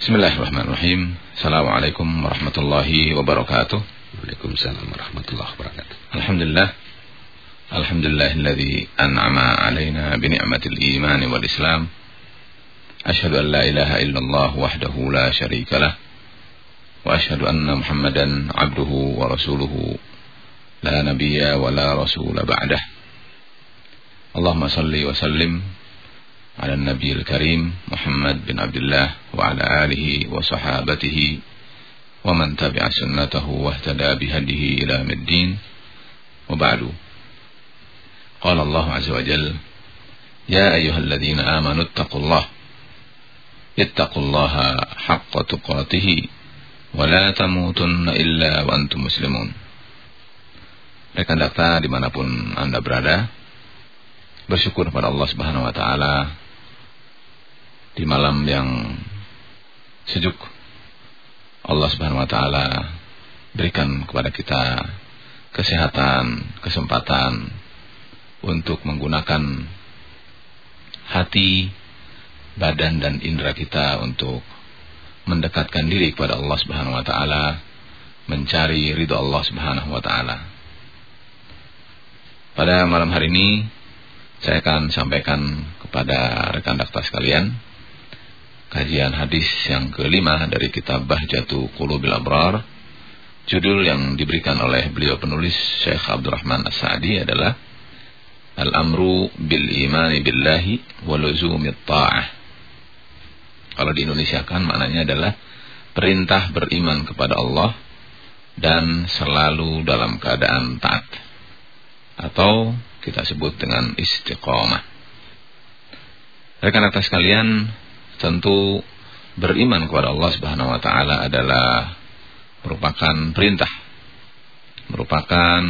Bismillahirrahmanirrahim. Assalamualaikum warahmatullahi wabarakatuh. Waalaikumsalam warahmatullahi wabarakatuh. Alhamdulillah. Alhamdulillahilladzi an'ama alaina bi ni'matil iman wal islam. Asyhadu an la ilaha illallah wahdahu la syarika lah. Wa asyhadu anna Muhammadan 'abduhu wa rasuluhu la nabiyya wa la rasula ba'dah. Allahumma salli wa sallim على النبي الكريم محمد بن عبد الله وعلى آله وصحابته ومن تبع سنته واهتدى بهديه إلى الدين. وبعد. قال الله عز وجل يا أيها الذين آمنوا اتقوا الله. اتقوا الله حق تقاته ولا تموتن إلا وأنتم مسلمون. Rekan data dimanapun Anda berada Bersyukur kepada Allah subhanahu wa ta'ala di malam yang sejuk Allah Subhanahu wa taala berikan kepada kita kesehatan, kesempatan untuk menggunakan hati, badan dan indera kita untuk mendekatkan diri kepada Allah Subhanahu wa taala, mencari ridho Allah Subhanahu wa taala. Pada malam hari ini saya akan sampaikan kepada rekan dakta sekalian kajian hadis yang kelima dari kitab Bahjatu Qulubil Abrar. Judul yang diberikan oleh beliau penulis Syekh Abdurrahman As-Sa'di adalah Al-Amru bil imani billahi wa ta'ah. Kalau di Indonesia kan maknanya adalah perintah beriman kepada Allah dan selalu dalam keadaan taat. Atau kita sebut dengan istiqomah. Rekan atas kalian, tentu beriman kepada Allah Subhanahu wa taala adalah merupakan perintah. Merupakan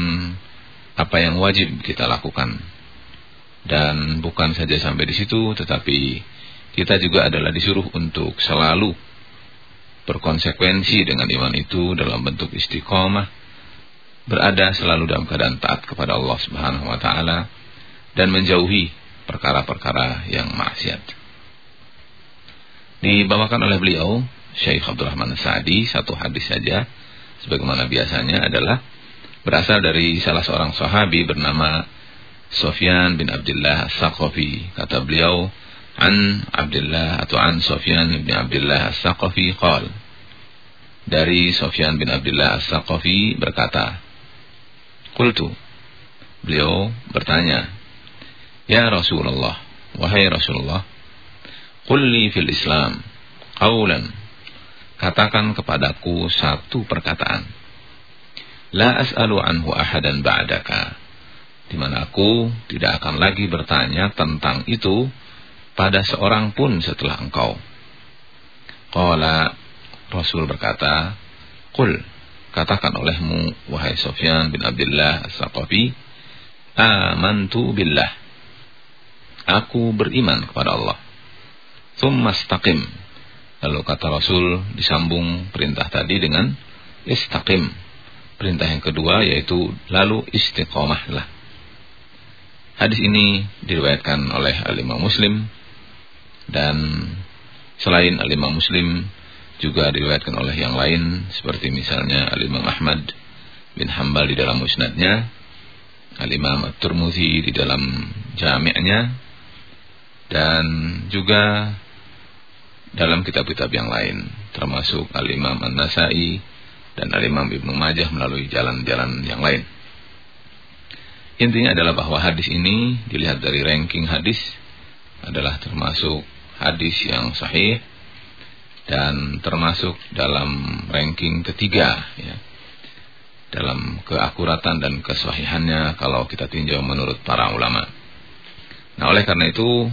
apa yang wajib kita lakukan. Dan bukan saja sampai di situ tetapi kita juga adalah disuruh untuk selalu berkonsekuensi dengan iman itu dalam bentuk istiqomah berada selalu dalam keadaan taat kepada Allah Subhanahu wa taala dan menjauhi perkara-perkara yang maksiat dibawakan oleh beliau Syekh Abdurrahman Sa'di satu hadis saja. Sebagaimana biasanya adalah berasal dari salah seorang sahabi bernama Sofyan bin Abdullah As-Saqafi. Kata beliau an Abdullah atau an Sofyan bin Abdullah As-Saqafi qal. Dari Sofyan bin Abdullah As-Saqafi berkata Qultu. Beliau bertanya Ya Rasulullah wahai Rasulullah Qulli fil Islam. Qawlan katakan kepadaku satu perkataan. La as'alu anhu ahadan ba'daka. Di mana aku tidak akan lagi bertanya tentang itu pada seorang pun setelah engkau. Qala. Rasul berkata qul katakan olehmu wahai Sofyan bin Abdullah As-Saqafi amantu billah. Aku beriman kepada Allah Thumma istaqim. Lalu kata Rasul disambung perintah tadi dengan istaqim. Perintah yang kedua yaitu lalu istiqomahlah. Hadis ini diriwayatkan oleh Al-Imam Muslim dan selain Al-Imam Muslim juga diriwayatkan oleh yang lain seperti misalnya Al-Imam Ahmad bin Hambal di dalam musnadnya, Al-Imam At-Tirmidzi di dalam jami'nya dan juga dalam kitab-kitab yang lain termasuk Al-Imam An-Nasai dan Al-Imam Ibnu Majah melalui jalan-jalan yang lain. Intinya adalah bahwa hadis ini dilihat dari ranking hadis adalah termasuk hadis yang sahih dan termasuk dalam ranking ketiga ya. Dalam keakuratan dan kesahihannya kalau kita tinjau menurut para ulama. Nah, oleh karena itu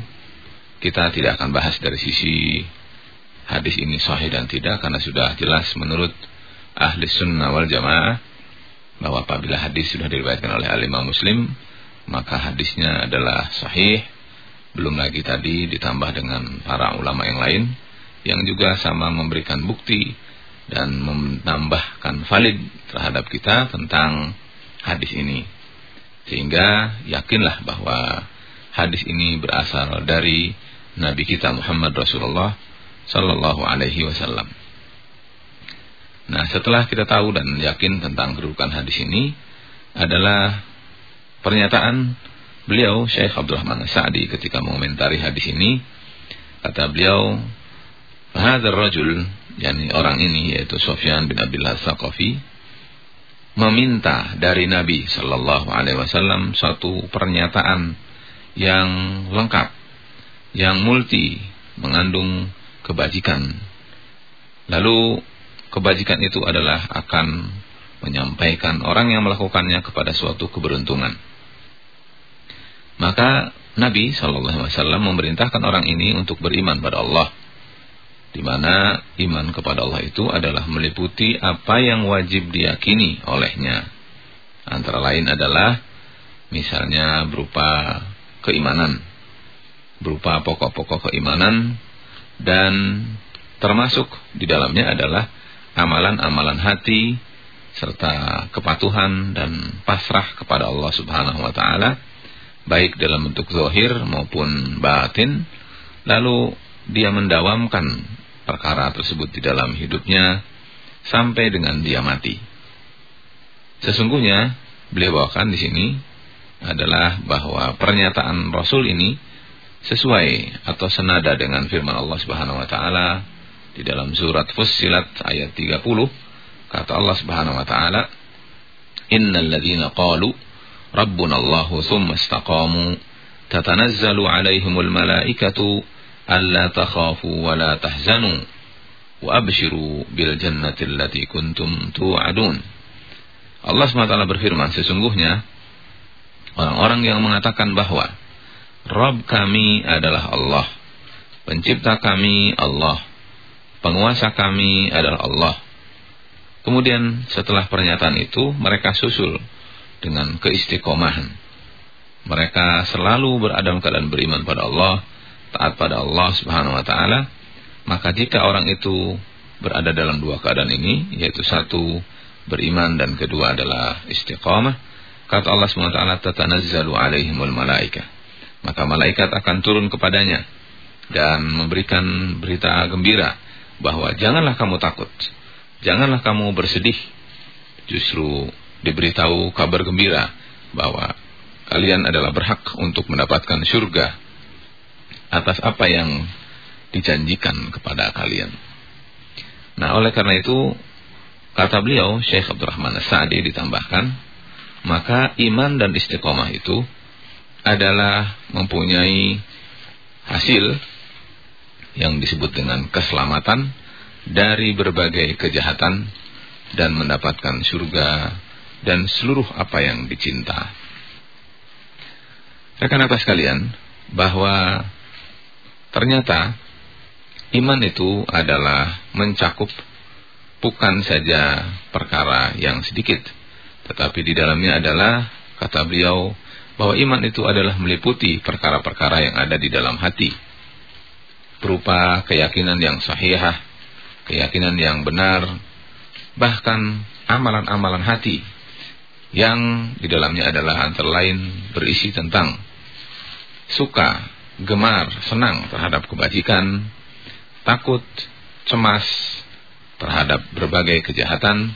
kita tidak akan bahas dari sisi hadis ini sahih dan tidak karena sudah jelas menurut ahli sunnah wal jamaah bahwa apabila hadis sudah diriwayatkan oleh alimah muslim maka hadisnya adalah sahih. Belum lagi tadi ditambah dengan para ulama yang lain yang juga sama memberikan bukti dan menambahkan valid terhadap kita tentang hadis ini. Sehingga yakinlah bahwa hadis ini berasal dari Nabi kita Muhammad Rasulullah sallallahu alaihi wasallam. Nah, setelah kita tahu dan yakin tentang kedudukan hadis ini adalah pernyataan beliau Syekh Abdurrahman Sa'di ketika mengomentari hadis ini kata beliau hadzal rajul yakni orang ini yaitu Sufyan bin Abdullah Saqafi meminta dari Nabi sallallahu alaihi wasallam satu pernyataan yang lengkap yang multi mengandung kebajikan lalu kebajikan itu adalah akan menyampaikan orang yang melakukannya kepada suatu keberuntungan. Maka Nabi Wasallam memerintahkan orang ini untuk beriman pada Allah, di mana iman kepada Allah itu adalah meliputi apa yang wajib diyakini olehnya. Antara lain adalah misalnya berupa keimanan, berupa pokok-pokok keimanan dan termasuk di dalamnya adalah amalan-amalan hati serta kepatuhan dan pasrah kepada Allah Subhanahu wa taala baik dalam bentuk zahir maupun batin lalu dia mendawamkan perkara tersebut di dalam hidupnya sampai dengan dia mati. Sesungguhnya beliau bawakan di sini adalah bahwa pernyataan Rasul ini sesuai atau senada dengan firman Allah Subhanahu wa taala di dalam surat Fussilat ayat 30 kata Allah Subhanahu wa taala innal ladzina qalu rabbuna Allah tsumma istaqamu. Tatanazzalu alaihimul malaikatu alla takhafu wa la tahzanu wa abshiru bil jannati allati kuntum tu'adun. Allah SWT berfirman sesungguhnya orang-orang yang mengatakan bahwa Rabb kami adalah Allah pencipta kami Allah penguasa kami adalah Allah. Kemudian setelah pernyataan itu mereka susul dengan keistiqomahan. Mereka selalu berada dalam keadaan beriman pada Allah, taat pada Allah Subhanahu wa taala. Maka jika orang itu berada dalam dua keadaan ini, yaitu satu beriman dan kedua adalah istiqomah, kata Allah Subhanahu wa taala tatanazzalu alaihimul malaika. Maka malaikat akan turun kepadanya dan memberikan berita gembira bahwa janganlah kamu takut, janganlah kamu bersedih. Justru diberitahu kabar gembira bahwa kalian adalah berhak untuk mendapatkan surga atas apa yang dijanjikan kepada kalian. Nah, oleh karena itu kata beliau Syekh Abdurrahman Sa'di ditambahkan, maka iman dan istiqomah itu adalah mempunyai hasil yang disebut dengan keselamatan dari berbagai kejahatan dan mendapatkan surga dan seluruh apa yang dicinta. Rekan-rekan sekalian, bahwa ternyata iman itu adalah mencakup bukan saja perkara yang sedikit, tetapi di dalamnya adalah kata beliau bahwa iman itu adalah meliputi perkara-perkara yang ada di dalam hati. Berupa keyakinan yang sahihah, keyakinan yang benar, bahkan amalan-amalan hati yang di dalamnya adalah antara lain berisi tentang suka, gemar, senang terhadap kebajikan, takut, cemas terhadap berbagai kejahatan,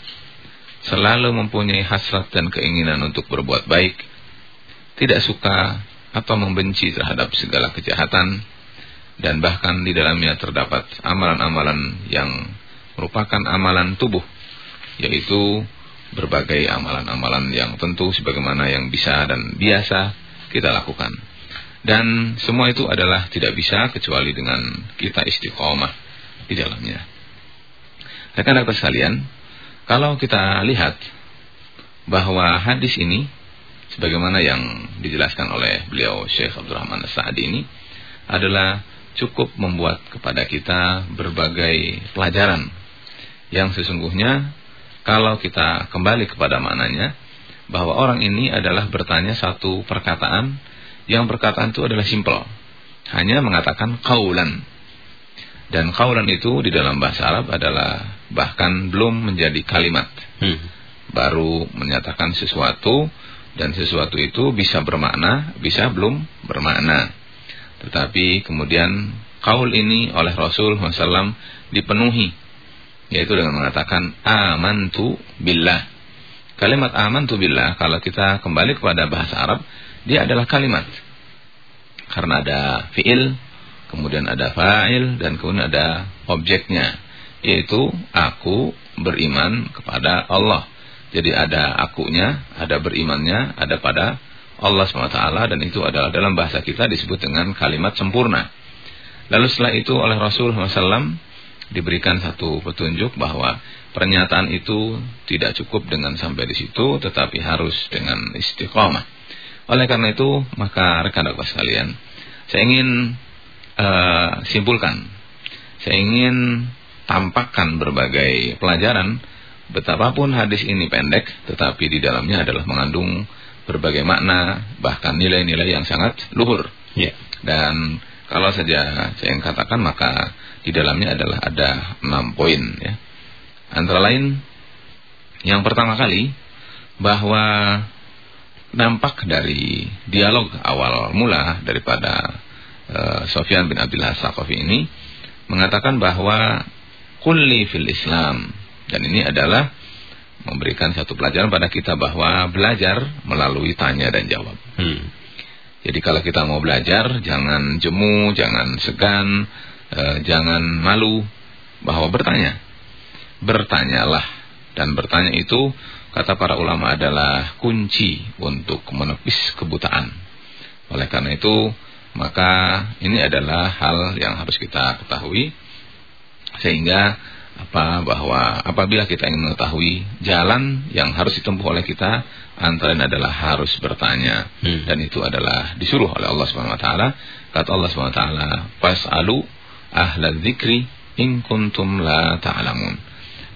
selalu mempunyai hasrat dan keinginan untuk berbuat baik, tidak suka atau membenci terhadap segala kejahatan, dan bahkan di dalamnya terdapat amalan-amalan yang merupakan amalan tubuh yaitu berbagai amalan-amalan yang tentu sebagaimana yang bisa dan biasa kita lakukan. Dan semua itu adalah tidak bisa kecuali dengan kita istiqomah di dalamnya. Rekan-rekan sekalian kalau kita lihat bahwa hadis ini sebagaimana yang dijelaskan oleh beliau Syekh Abdurrahman As-Sa'di ini adalah cukup membuat kepada kita berbagai pelajaran yang sesungguhnya kalau kita kembali kepada maknanya bahwa orang ini adalah bertanya satu perkataan yang perkataan itu adalah simple. Hanya mengatakan kaulan dan kaulan itu di dalam bahasa Arab adalah bahkan belum menjadi kalimat. Hmm. baru menyatakan sesuatu dan sesuatu itu bisa bermakna bisa belum bermakna tetapi kemudian kaul ini oleh Rasul SAW dipenuhi yaitu dengan mengatakan amantu billah. Kalimat amantu billah kalau kita kembali kepada bahasa Arab dia adalah kalimat. Karena ada fiil, kemudian ada fa'il dan kemudian ada objeknya yaitu aku beriman kepada Allah. Jadi ada akunya, ada berimannya, ada pada Allah SWT dan itu adalah dalam bahasa kita disebut dengan kalimat sempurna. Lalu setelah itu oleh Rasul SAW diberikan satu petunjuk bahwa pernyataan itu tidak cukup dengan sampai di situ tetapi harus dengan istiqomah. Oleh karena itu maka rekan-rekan sekalian, saya ingin uh, simpulkan, saya ingin tampakkan berbagai pelajaran betapapun hadis ini pendek tetapi di dalamnya adalah mengandung berbagai makna bahkan nilai-nilai yang sangat luhur. Yeah. Dan kalau saja saya yang katakan maka di dalamnya adalah ada enam poin ya. Antara lain yang pertama kali bahwa dampak dari dialog awal mula daripada uh, Sofyan bin Abdullah Saqafi ini mengatakan bahwa kulli fil Islam dan ini adalah memberikan satu pelajaran pada kita bahwa belajar melalui tanya dan jawab. Hmm. Jadi kalau kita mau belajar jangan jemu, jangan segan, eh, jangan malu bahwa bertanya. Bertanyalah dan bertanya itu kata para ulama adalah kunci untuk menepis kebutaan. Oleh karena itu maka ini adalah hal yang harus kita ketahui sehingga apa bahwa apabila kita ingin mengetahui jalan yang harus ditempuh oleh kita antara lain adalah harus bertanya hmm. dan itu adalah disuruh oleh Allah Subhanahu wa taala kata Allah Subhanahu wa taala fasalu ahla dzikri in kuntum la ta'lamun.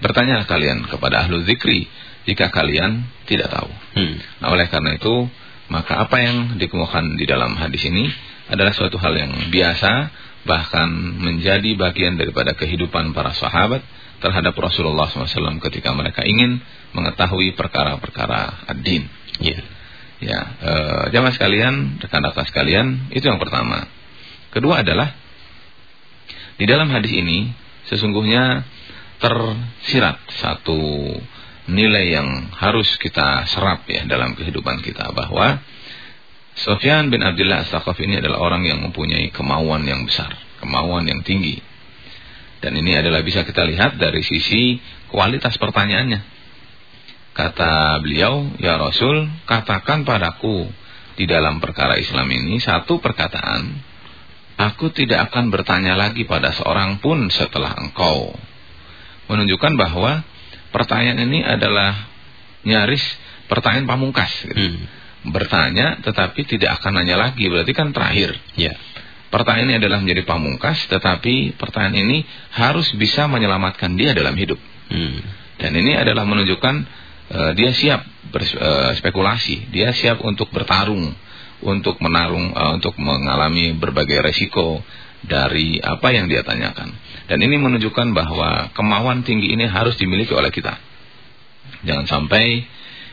Bertanyalah kalian kepada ahlu zikri jika kalian tidak tahu. Hmm. Nah, oleh karena itu, maka apa yang dikemukakan di dalam hadis ini adalah suatu hal yang biasa, bahkan menjadi bagian daripada kehidupan para sahabat terhadap Rasulullah SAW ketika mereka ingin mengetahui perkara-perkara ad-din. Yeah. Ya, e, jamaah sekalian, rekan-rekan sekalian, itu yang pertama. Kedua adalah di dalam hadis ini sesungguhnya tersirat satu nilai yang harus kita serap ya dalam kehidupan kita bahwa Sofyan bin Abdullah As-Saqaf ini adalah orang yang mempunyai kemauan yang besar, kemauan yang tinggi. Dan ini adalah bisa kita lihat dari sisi kualitas pertanyaannya. Kata beliau, "Ya Rasul, katakan padaku di dalam perkara Islam ini satu perkataan Aku tidak akan bertanya lagi pada seorang pun setelah engkau. Menunjukkan bahwa pertanyaan ini adalah nyaris pertanyaan pamungkas. Gitu. Hmm. Bertanya tetapi tidak akan nanya lagi, berarti kan terakhir. Ya. Pertanyaan ini adalah menjadi pamungkas, tetapi pertanyaan ini harus bisa menyelamatkan dia dalam hidup. Hmm. Dan ini adalah menunjukkan uh, dia siap berspekulasi, uh, dia siap untuk bertarung untuk menarung uh, untuk mengalami berbagai resiko dari apa yang dia tanyakan. Dan ini menunjukkan bahwa kemauan tinggi ini harus dimiliki oleh kita. Jangan sampai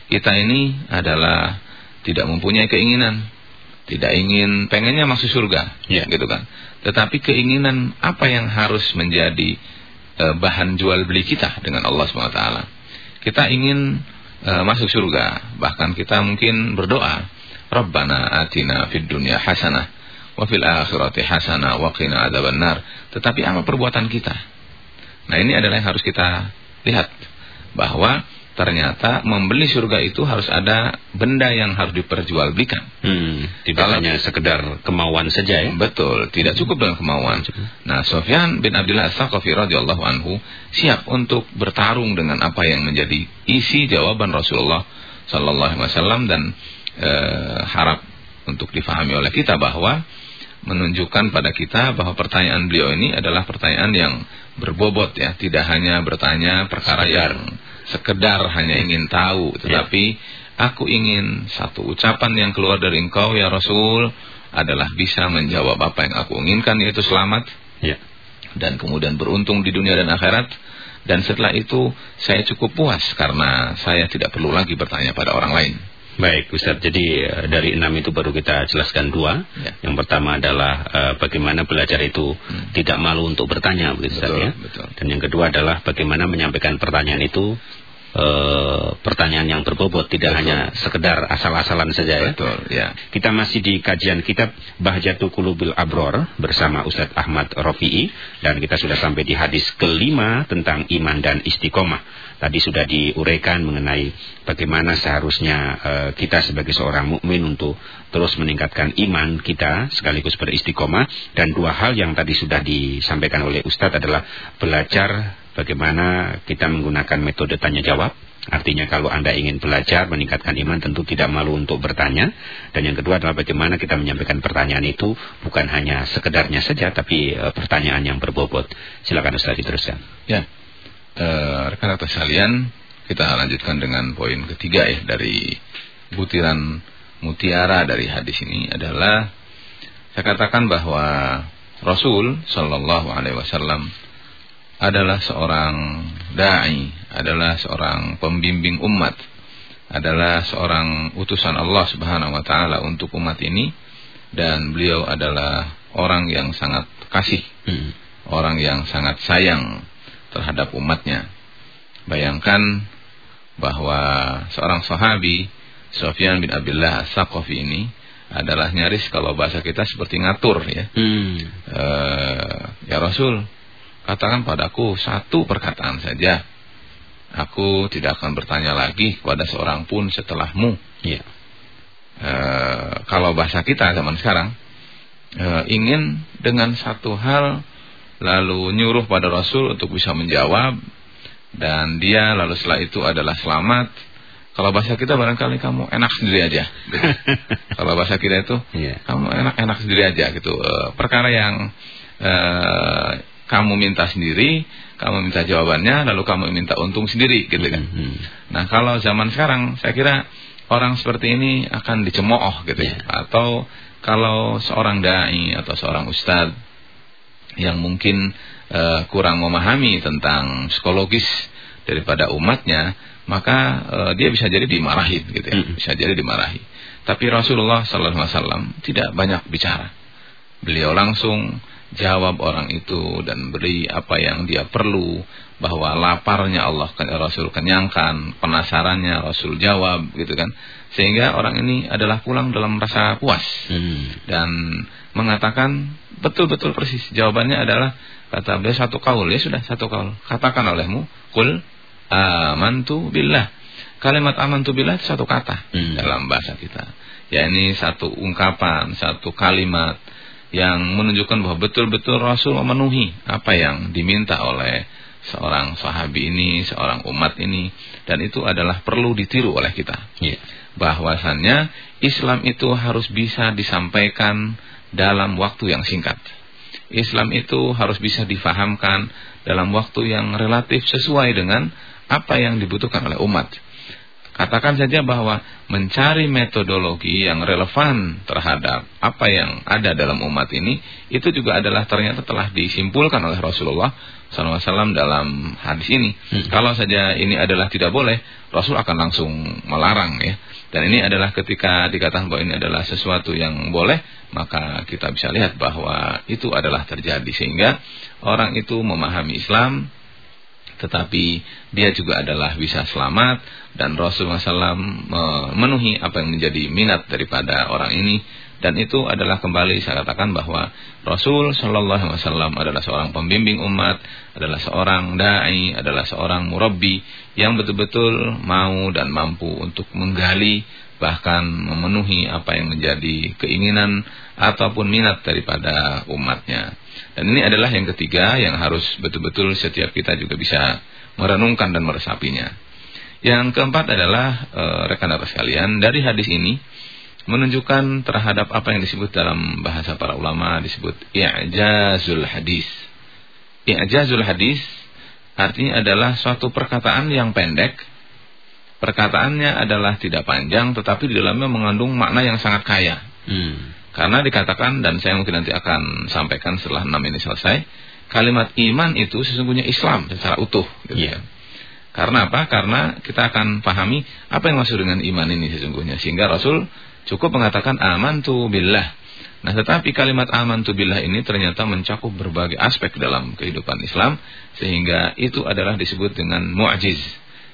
kita ini adalah tidak mempunyai keinginan, tidak ingin pengennya masuk surga, ya. gitu kan. Tetapi keinginan apa yang harus menjadi uh, bahan jual beli kita dengan Allah SWT. Kita ingin uh, masuk surga, bahkan kita mungkin berdoa Rabbana atina fid dunya hasanah wa fil akhirati hasanah wa qina adzabannar. Tetapi apa perbuatan kita? Nah, ini adalah yang harus kita lihat bahwa ternyata membeli surga itu harus ada benda yang harus diperjualbelikan. Hmm, tidak Kalau, hanya sekedar kemauan saja ya. Betul, tidak cukup dengan kemauan. Nah, Sofyan bin Abdullah As-Saqafi radhiyallahu anhu siap untuk bertarung dengan apa yang menjadi isi jawaban Rasulullah sallallahu alaihi wasallam dan eh, harap untuk difahami oleh kita bahwa menunjukkan pada kita bahwa pertanyaan beliau ini adalah pertanyaan yang berbobot ya, tidak hanya bertanya perkara sekedar. yang sekedar hanya ingin tahu, ya. tetapi ya. aku ingin satu ucapan yang keluar dari engkau ya Rasul adalah bisa menjawab apa yang aku inginkan yaitu selamat. Ya. Dan kemudian beruntung di dunia dan akhirat dan setelah itu saya cukup puas karena saya tidak perlu lagi bertanya pada orang lain. Baik Ustaz, jadi uh, dari enam itu baru kita jelaskan dua. Ya. Yang pertama adalah uh, bagaimana belajar itu hmm. tidak malu untuk bertanya, begitu Ustaz ya. Betul. Dan yang kedua adalah bagaimana menyampaikan pertanyaan itu Uh, pertanyaan yang berbobot tidak Betul. hanya sekedar asal-asalan saja ya. Betul, ya. Kita masih di kajian kitab Bahjatul Qulubil Abror bersama Ustadz Ahmad Rofi'i dan kita sudah sampai di hadis kelima tentang iman dan istiqomah. Tadi sudah diuraikan mengenai bagaimana seharusnya uh, kita sebagai seorang mukmin untuk terus meningkatkan iman kita sekaligus beristiqomah dan dua hal yang tadi sudah disampaikan oleh Ustadz adalah belajar bagaimana kita menggunakan metode tanya jawab. Artinya kalau Anda ingin belajar meningkatkan iman tentu tidak malu untuk bertanya. Dan yang kedua adalah bagaimana kita menyampaikan pertanyaan itu bukan hanya sekedarnya saja tapi e, pertanyaan yang berbobot. Silakan Ustaz diteruskan. Ya. Eh, rekan-rekan sekalian, kita lanjutkan dengan poin ketiga ya dari butiran mutiara dari hadis ini adalah saya katakan bahwa Rasul Shallallahu alaihi wasallam adalah seorang dai, adalah seorang pembimbing umat, adalah seorang utusan Allah Subhanahu wa taala untuk umat ini dan beliau adalah orang yang sangat kasih, hmm. orang yang sangat sayang terhadap umatnya. Bayangkan bahwa seorang sahabi Sofyan bin Abdullah As-Saqafi ini adalah nyaris kalau bahasa kita seperti ngatur ya. Hmm. E, ya Rasul, Katakan padaku satu perkataan saja. Aku tidak akan bertanya lagi kepada seorang pun setelahmu. Ya. E, kalau bahasa kita zaman sekarang, e, ingin dengan satu hal lalu nyuruh pada Rasul untuk bisa menjawab dan dia lalu setelah itu adalah selamat. Kalau bahasa kita barangkali kamu enak sendiri aja. Gitu. Kalau bahasa kita itu yeah. kamu enak-enak sendiri aja gitu. E, perkara yang kamu minta sendiri, kamu minta jawabannya, lalu kamu minta untung sendiri, gitu kan. Mm -hmm. Nah, kalau zaman sekarang, saya kira orang seperti ini akan dicemooh, gitu yeah. ya. Atau kalau seorang dai atau seorang ustadz yang mungkin uh, kurang memahami tentang psikologis daripada umatnya, maka uh, dia bisa jadi dimarahi, gitu ya. Mm -hmm. Bisa jadi dimarahi. Tapi Rasulullah Sallallahu Alaihi Wasallam tidak banyak bicara. Beliau langsung jawab orang itu dan beri apa yang dia perlu bahwa laparnya Allah Rasul kenyangkan penasarannya Rasul jawab gitu kan. Sehingga orang ini adalah pulang dalam rasa puas. Hmm. dan mengatakan betul-betul persis. Jawabannya adalah kata beliau satu kaul. Ya sudah satu kaul. Katakan olehmu kul amantu billah. Kalimat amantu billah itu satu kata hmm. dalam bahasa kita. Ya ini satu ungkapan satu kalimat yang menunjukkan bahwa betul-betul Rasul memenuhi apa yang diminta oleh seorang sahabi ini, seorang umat ini dan itu adalah perlu ditiru oleh kita. Yeah. Bahwasannya Islam itu harus bisa disampaikan dalam waktu yang singkat. Islam itu harus bisa difahamkan dalam waktu yang relatif sesuai dengan apa yang dibutuhkan oleh umat. Katakan saja bahwa mencari metodologi yang relevan terhadap apa yang ada dalam umat ini, itu juga adalah ternyata telah disimpulkan oleh Rasulullah SAW dalam hadis ini. Hmm. Kalau saja ini adalah tidak boleh, Rasul akan langsung melarang ya. Dan ini adalah ketika dikatakan bahwa ini adalah sesuatu yang boleh, maka kita bisa lihat bahwa itu adalah terjadi. Sehingga orang itu memahami Islam, tetapi dia juga adalah bisa selamat dan Rasulullah SAW memenuhi apa yang menjadi minat daripada orang ini dan itu adalah kembali saya katakan bahwa Rasul Shallallahu Alaihi Wasallam adalah seorang pembimbing umat, adalah seorang dai, adalah seorang murabbi yang betul-betul mau dan mampu untuk menggali bahkan memenuhi apa yang menjadi keinginan ataupun minat daripada umatnya. Dan ini adalah yang ketiga yang harus betul-betul setiap kita juga bisa merenungkan dan meresapinya. Yang keempat adalah rekan-rekan sekalian dari hadis ini menunjukkan terhadap apa yang disebut dalam bahasa para ulama disebut i'jazul hadis. I'jazul hadis artinya adalah suatu perkataan yang pendek. Perkataannya adalah tidak panjang tetapi di dalamnya mengandung makna yang sangat kaya. Hmm. Karena dikatakan dan saya mungkin nanti akan sampaikan setelah enam ini selesai, kalimat iman itu sesungguhnya Islam secara utuh. Gitu yeah. kan. Karena apa? Karena kita akan pahami apa yang maksud dengan iman ini sesungguhnya. Sehingga Rasul cukup mengatakan aman tu billah. Nah tetapi kalimat aman tu billah ini ternyata mencakup berbagai aspek dalam kehidupan Islam. Sehingga itu adalah disebut dengan mu'jiz.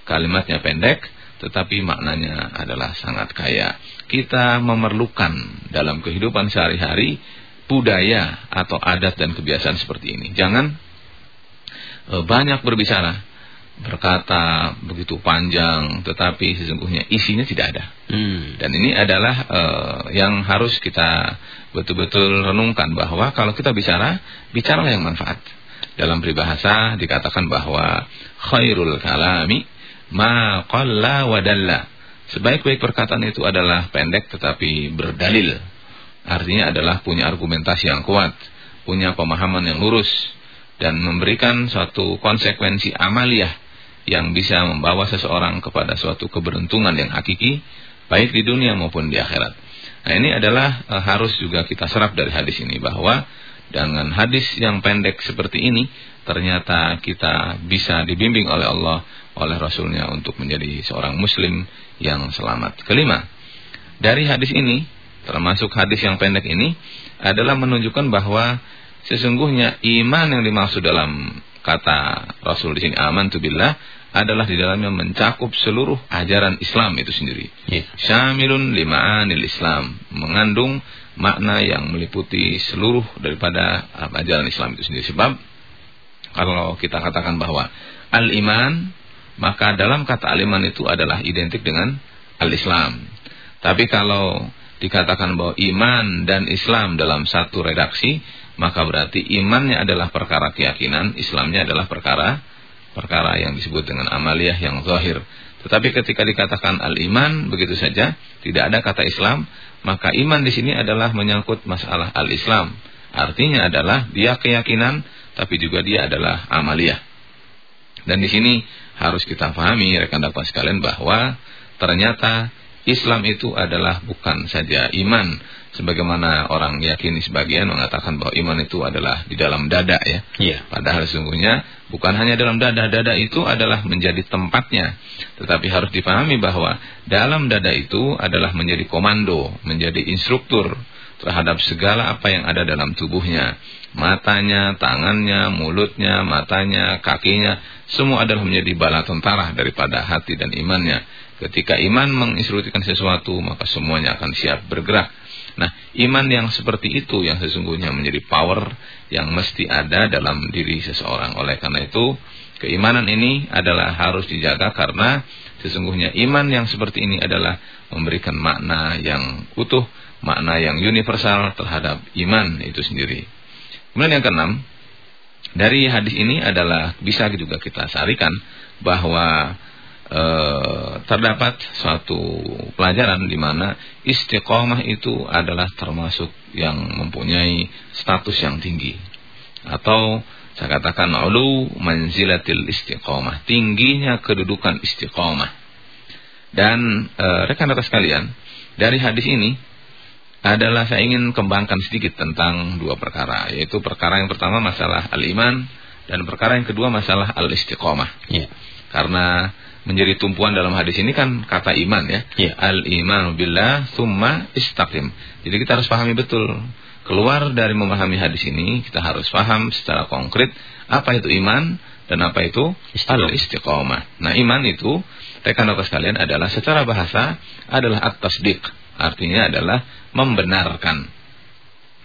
Kalimatnya pendek tetapi maknanya adalah sangat kaya. Kita memerlukan dalam kehidupan sehari-hari budaya atau adat dan kebiasaan seperti ini. Jangan e, banyak berbicara, berkata begitu panjang, tetapi sesungguhnya isinya tidak ada. Hmm. Dan ini adalah e, yang harus kita betul-betul renungkan bahwa kalau kita bicara, bicaralah yang manfaat. Dalam peribahasa dikatakan bahwa khairul kalami ma qalla wa dalla. Sebaik-baik perkataan itu adalah pendek tetapi berdalil. Artinya adalah punya argumentasi yang kuat, punya pemahaman yang lurus dan memberikan suatu konsekuensi amaliyah yang bisa membawa seseorang kepada suatu keberuntungan yang hakiki baik di dunia maupun di akhirat. Nah, ini adalah e, harus juga kita serap dari hadis ini bahwa dengan hadis yang pendek seperti ini ternyata kita bisa dibimbing oleh Allah oleh Rasulnya untuk menjadi seorang muslim yang selamat. Kelima, dari hadis ini, termasuk hadis yang pendek ini, adalah menunjukkan bahwa sesungguhnya iman yang dimaksud dalam kata Rasul di sini aman tu billah adalah di dalamnya mencakup seluruh ajaran Islam itu sendiri. Yeah. Syamilun lima'anil Islam, mengandung makna yang meliputi seluruh daripada ajaran Islam itu sendiri. Sebab kalau kita katakan bahwa al-iman maka dalam kata aliman itu adalah identik dengan al-Islam. Tapi kalau dikatakan bahwa iman dan Islam dalam satu redaksi, maka berarti imannya adalah perkara keyakinan, Islamnya adalah perkara perkara yang disebut dengan amaliyah yang zahir. Tetapi ketika dikatakan al-iman begitu saja, tidak ada kata Islam, maka iman di sini adalah menyangkut masalah al-Islam. Artinya adalah dia keyakinan, tapi juga dia adalah amaliyah. Dan di sini harus kita pahami rekan dapat sekalian bahwa ternyata Islam itu adalah bukan saja iman sebagaimana orang yakini sebagian mengatakan bahwa iman itu adalah di dalam dada ya. Yeah. Padahal sesungguhnya bukan hanya dalam dada, dada itu adalah menjadi tempatnya. Tetapi harus dipahami bahwa dalam dada itu adalah menjadi komando, menjadi instruktur terhadap segala apa yang ada dalam tubuhnya. Matanya, tangannya, mulutnya, matanya, kakinya, semua adalah menjadi bala tentara daripada hati dan imannya. Ketika iman menginstruksikan sesuatu, maka semuanya akan siap bergerak. Nah, iman yang seperti itu yang sesungguhnya menjadi power yang mesti ada dalam diri seseorang. Oleh karena itu, keimanan ini adalah harus dijaga karena sesungguhnya iman yang seperti ini adalah memberikan makna yang utuh makna yang universal terhadap iman itu sendiri. Kemudian yang keenam, dari hadis ini adalah bisa juga kita sarikan bahwa e, terdapat suatu pelajaran di mana istiqomah itu adalah termasuk yang mempunyai status yang tinggi atau saya katakan ulu manzilatil istiqomah, tingginya kedudukan istiqomah. Dan e, rekan-rekan sekalian, dari hadis ini adalah saya ingin kembangkan sedikit tentang dua perkara, yaitu perkara yang pertama masalah al-iman dan perkara yang kedua masalah al-istiqomah. Ya. Karena menjadi tumpuan dalam hadis ini kan kata iman ya. ya. Al-iman billah summa istaqim. Jadi kita harus pahami betul. Keluar dari memahami hadis ini, kita harus paham secara konkret apa itu iman dan apa itu al-istiqomah. Nah, iman itu rekan-rekan sekalian adalah secara bahasa adalah at-tasdiq artinya adalah membenarkan.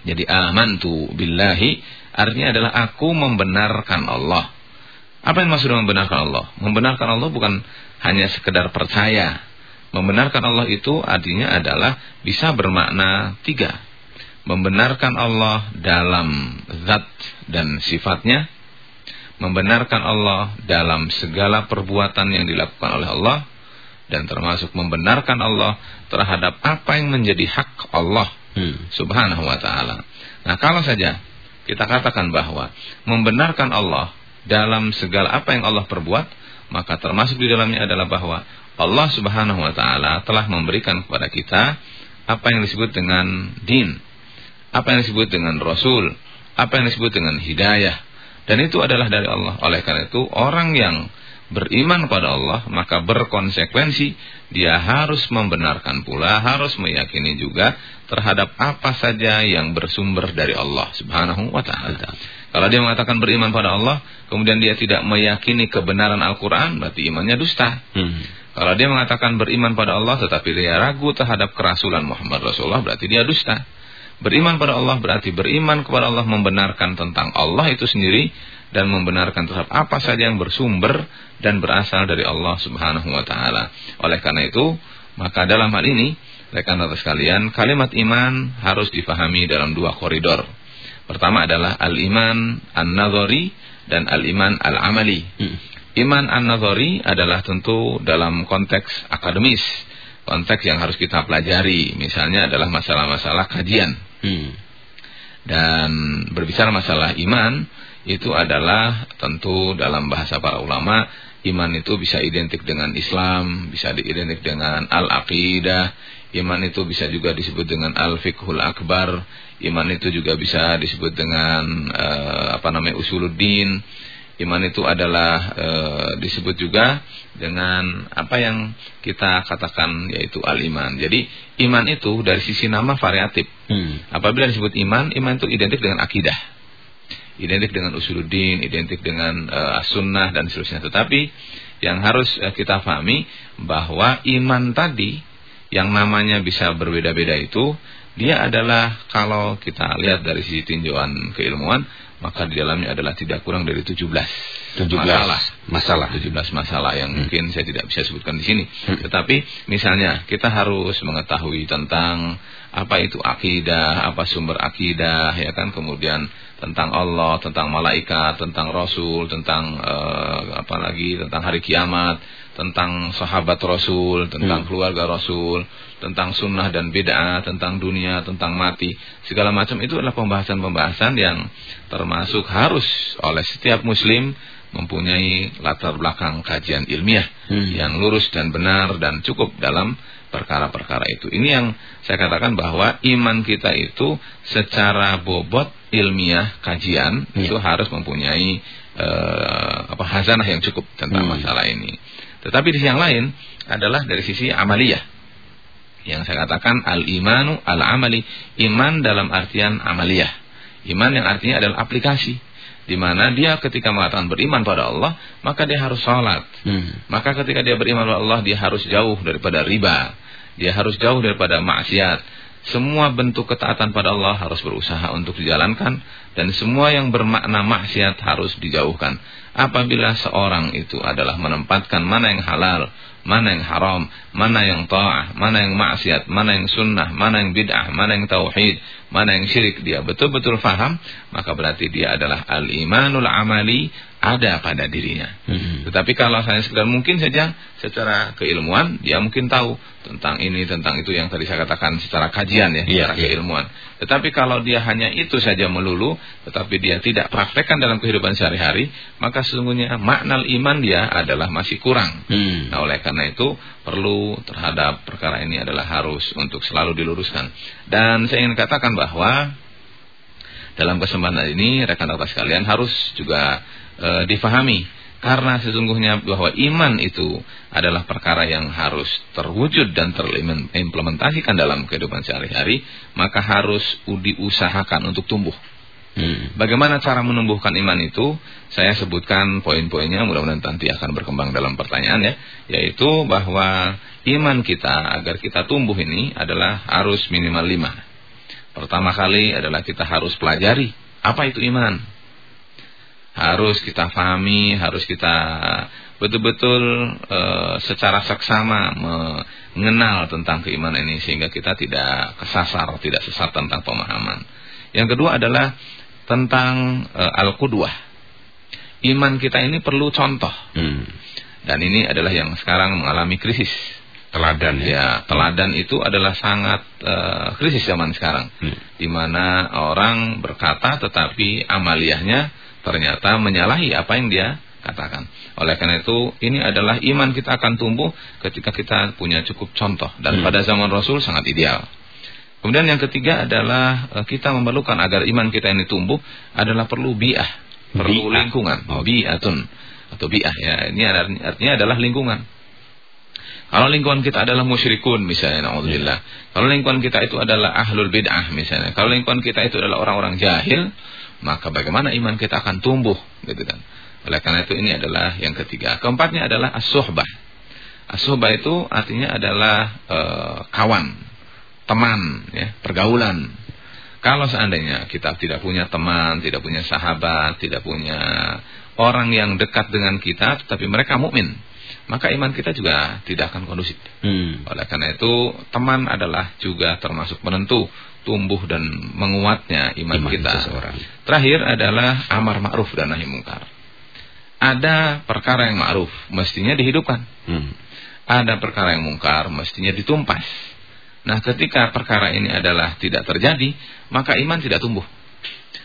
Jadi amantu billahi artinya adalah aku membenarkan Allah. Apa yang maksud membenarkan Allah? Membenarkan Allah bukan hanya sekedar percaya. Membenarkan Allah itu artinya adalah bisa bermakna tiga. Membenarkan Allah dalam zat dan sifatnya. Membenarkan Allah dalam segala perbuatan yang dilakukan oleh Allah dan termasuk membenarkan Allah terhadap apa yang menjadi hak Allah hmm. Subhanahu wa taala. Nah, kalau saja kita katakan bahwa membenarkan Allah dalam segala apa yang Allah perbuat, maka termasuk di dalamnya adalah bahwa Allah Subhanahu wa taala telah memberikan kepada kita apa yang disebut dengan din, apa yang disebut dengan rasul, apa yang disebut dengan hidayah. Dan itu adalah dari Allah. Oleh karena itu, orang yang beriman kepada Allah, maka berkonsekuensi dia harus membenarkan pula, harus meyakini juga terhadap apa saja yang bersumber dari Allah Subhanahu wa taala. Kalau dia mengatakan beriman pada Allah, kemudian dia tidak meyakini kebenaran Al-Qur'an, berarti imannya dusta. Hmm. Kalau dia mengatakan beriman pada Allah tetapi dia ragu terhadap kerasulan Muhammad Rasulullah, berarti dia dusta. Beriman pada Allah berarti beriman kepada Allah membenarkan tentang Allah itu sendiri dan membenarkan terhadap apa saja yang bersumber dan berasal dari Allah Subhanahu wa taala. Oleh karena itu, maka dalam hal ini, rekan-rekan sekalian, kalimat iman harus difahami dalam dua koridor. Pertama adalah al-iman an-nazari dan al-iman al-amali. Hmm. Iman an-nazari adalah tentu dalam konteks akademis, konteks yang harus kita pelajari, misalnya adalah masalah-masalah kajian. Hmm. Dan berbicara masalah iman, itu adalah tentu dalam bahasa para ulama iman itu bisa identik dengan Islam, bisa diidentik dengan al-aqidah, iman itu bisa juga disebut dengan al-fiqhul akbar, iman itu juga bisa disebut dengan uh, apa namanya usuluddin. Iman itu adalah e, disebut juga dengan apa yang kita katakan yaitu al-iman. Jadi iman itu dari sisi nama variatif. Hmm. Apabila disebut iman, iman itu identik dengan akidah identik dengan usuluddin, identik dengan uh, sunnah dan seterusnya. Tetapi yang harus uh, kita pahami bahwa iman tadi yang namanya bisa berbeda-beda itu dia adalah kalau kita lihat dari sisi tinjauan keilmuan maka di dalamnya adalah tidak kurang dari 17 17 masalah masalah 17 masalah yang hmm. mungkin saya tidak bisa sebutkan di sini. Hmm. Tetapi misalnya kita harus mengetahui tentang apa itu akidah, apa sumber akidah ya kan kemudian tentang Allah, tentang malaikat, tentang Rasul, tentang uh, apa lagi, tentang hari kiamat, tentang sahabat Rasul, tentang hmm. keluarga Rasul, tentang sunnah dan bid'ah, tentang dunia, tentang mati, segala macam itu adalah pembahasan-pembahasan yang termasuk harus oleh setiap Muslim mempunyai latar belakang kajian ilmiah hmm. yang lurus dan benar dan cukup dalam perkara-perkara itu. Ini yang saya katakan bahwa iman kita itu secara bobot ilmiah kajian ya. itu harus mempunyai uh, apa hazanah yang cukup tentang hmm. masalah ini. Tetapi di sisi yang lain adalah dari sisi amaliyah. Yang saya katakan al-imanu al-amali, iman dalam artian amaliyah. Iman yang artinya adalah aplikasi di mana dia ketika mengatakan beriman pada Allah, maka dia harus sholat. Hmm. Maka ketika dia beriman pada Allah, dia harus jauh daripada riba. Dia harus jauh daripada maksiat. Semua bentuk ketaatan pada Allah harus berusaha untuk dijalankan dan semua yang bermakna maksiat harus dijauhkan. Apabila seorang itu adalah menempatkan mana yang halal, mana yang haram, mana yang ta'ah, mana yang maksiat, mana yang sunnah, mana yang bid'ah, mana yang tauhid, mana yang syirik, dia betul-betul faham, maka berarti dia adalah al-imanul amali ada pada dirinya. Hmm. Tetapi kalau saya sekedar mungkin saja secara keilmuan dia mungkin tahu tentang ini tentang itu yang tadi saya katakan secara kajian ya, yeah, secara yeah. keilmuan. Tetapi kalau dia hanya itu saja melulu, tetapi dia tidak praktekkan dalam kehidupan sehari-hari, maka sesungguhnya makna iman dia adalah masih kurang. Hmm. Nah, oleh karena itu perlu terhadap perkara ini adalah harus untuk selalu diluruskan. Dan saya ingin katakan bahwa dalam kesempatan ini rekan-rekan sekalian harus juga e, difahami karena sesungguhnya bahwa iman itu adalah perkara yang harus terwujud dan terimplementasikan dalam kehidupan sehari-hari, maka harus diusahakan untuk tumbuh. Hmm. Bagaimana cara menumbuhkan iman itu? Saya sebutkan poin-poinnya, mudah-mudahan nanti akan berkembang dalam pertanyaan ya, yaitu bahwa iman kita agar kita tumbuh ini adalah harus minimal lima. Pertama kali adalah kita harus pelajari apa itu iman harus kita pahami, harus kita betul-betul e, secara seksama mengenal tentang keimanan ini sehingga kita tidak kesasar, tidak sesat tentang pemahaman. Yang kedua adalah tentang e, al-qudwah. Iman kita ini perlu contoh. Hmm. Dan ini adalah yang sekarang mengalami krisis. Teladan ya. ya teladan itu adalah sangat uh, krisis zaman sekarang. Hmm. Di mana orang berkata tetapi amaliyahnya ternyata menyalahi apa yang dia katakan. Oleh karena itu, ini adalah iman kita akan tumbuh ketika kita punya cukup contoh. Dan hmm. pada zaman Rasul sangat ideal. Kemudian yang ketiga adalah eh, kita memerlukan agar iman kita ini tumbuh adalah perlu bi'ah, perlu bi'ah. lingkungan, oh. bi'atun. atau bi'ah ya. Ini artinya adalah lingkungan. Kalau lingkungan kita adalah musyrikun misalnya, naudzubillah. Kalau lingkungan kita itu adalah ahlul bid'ah misalnya. Kalau lingkungan kita itu adalah orang-orang jahil, maka bagaimana iman kita akan tumbuh, gitu kan? Oleh karena itu ini adalah yang ketiga. Keempatnya adalah as-suhbah. As-suhbah itu artinya adalah e, kawan, teman, ya, pergaulan. Kalau seandainya kita tidak punya teman, tidak punya sahabat, tidak punya orang yang dekat dengan kita, tetapi mereka mukmin maka iman kita juga tidak akan kondusif. Hmm. Oleh karena itu, teman adalah juga termasuk penentu tumbuh dan menguatnya iman, iman kita. Seseorang. Terakhir adalah amar ma'ruf dan nahi mungkar. Ada perkara yang ma'ruf, mestinya dihidupkan. Hmm. Ada perkara yang mungkar, mestinya ditumpas. Nah, ketika perkara ini adalah tidak terjadi, maka iman tidak tumbuh.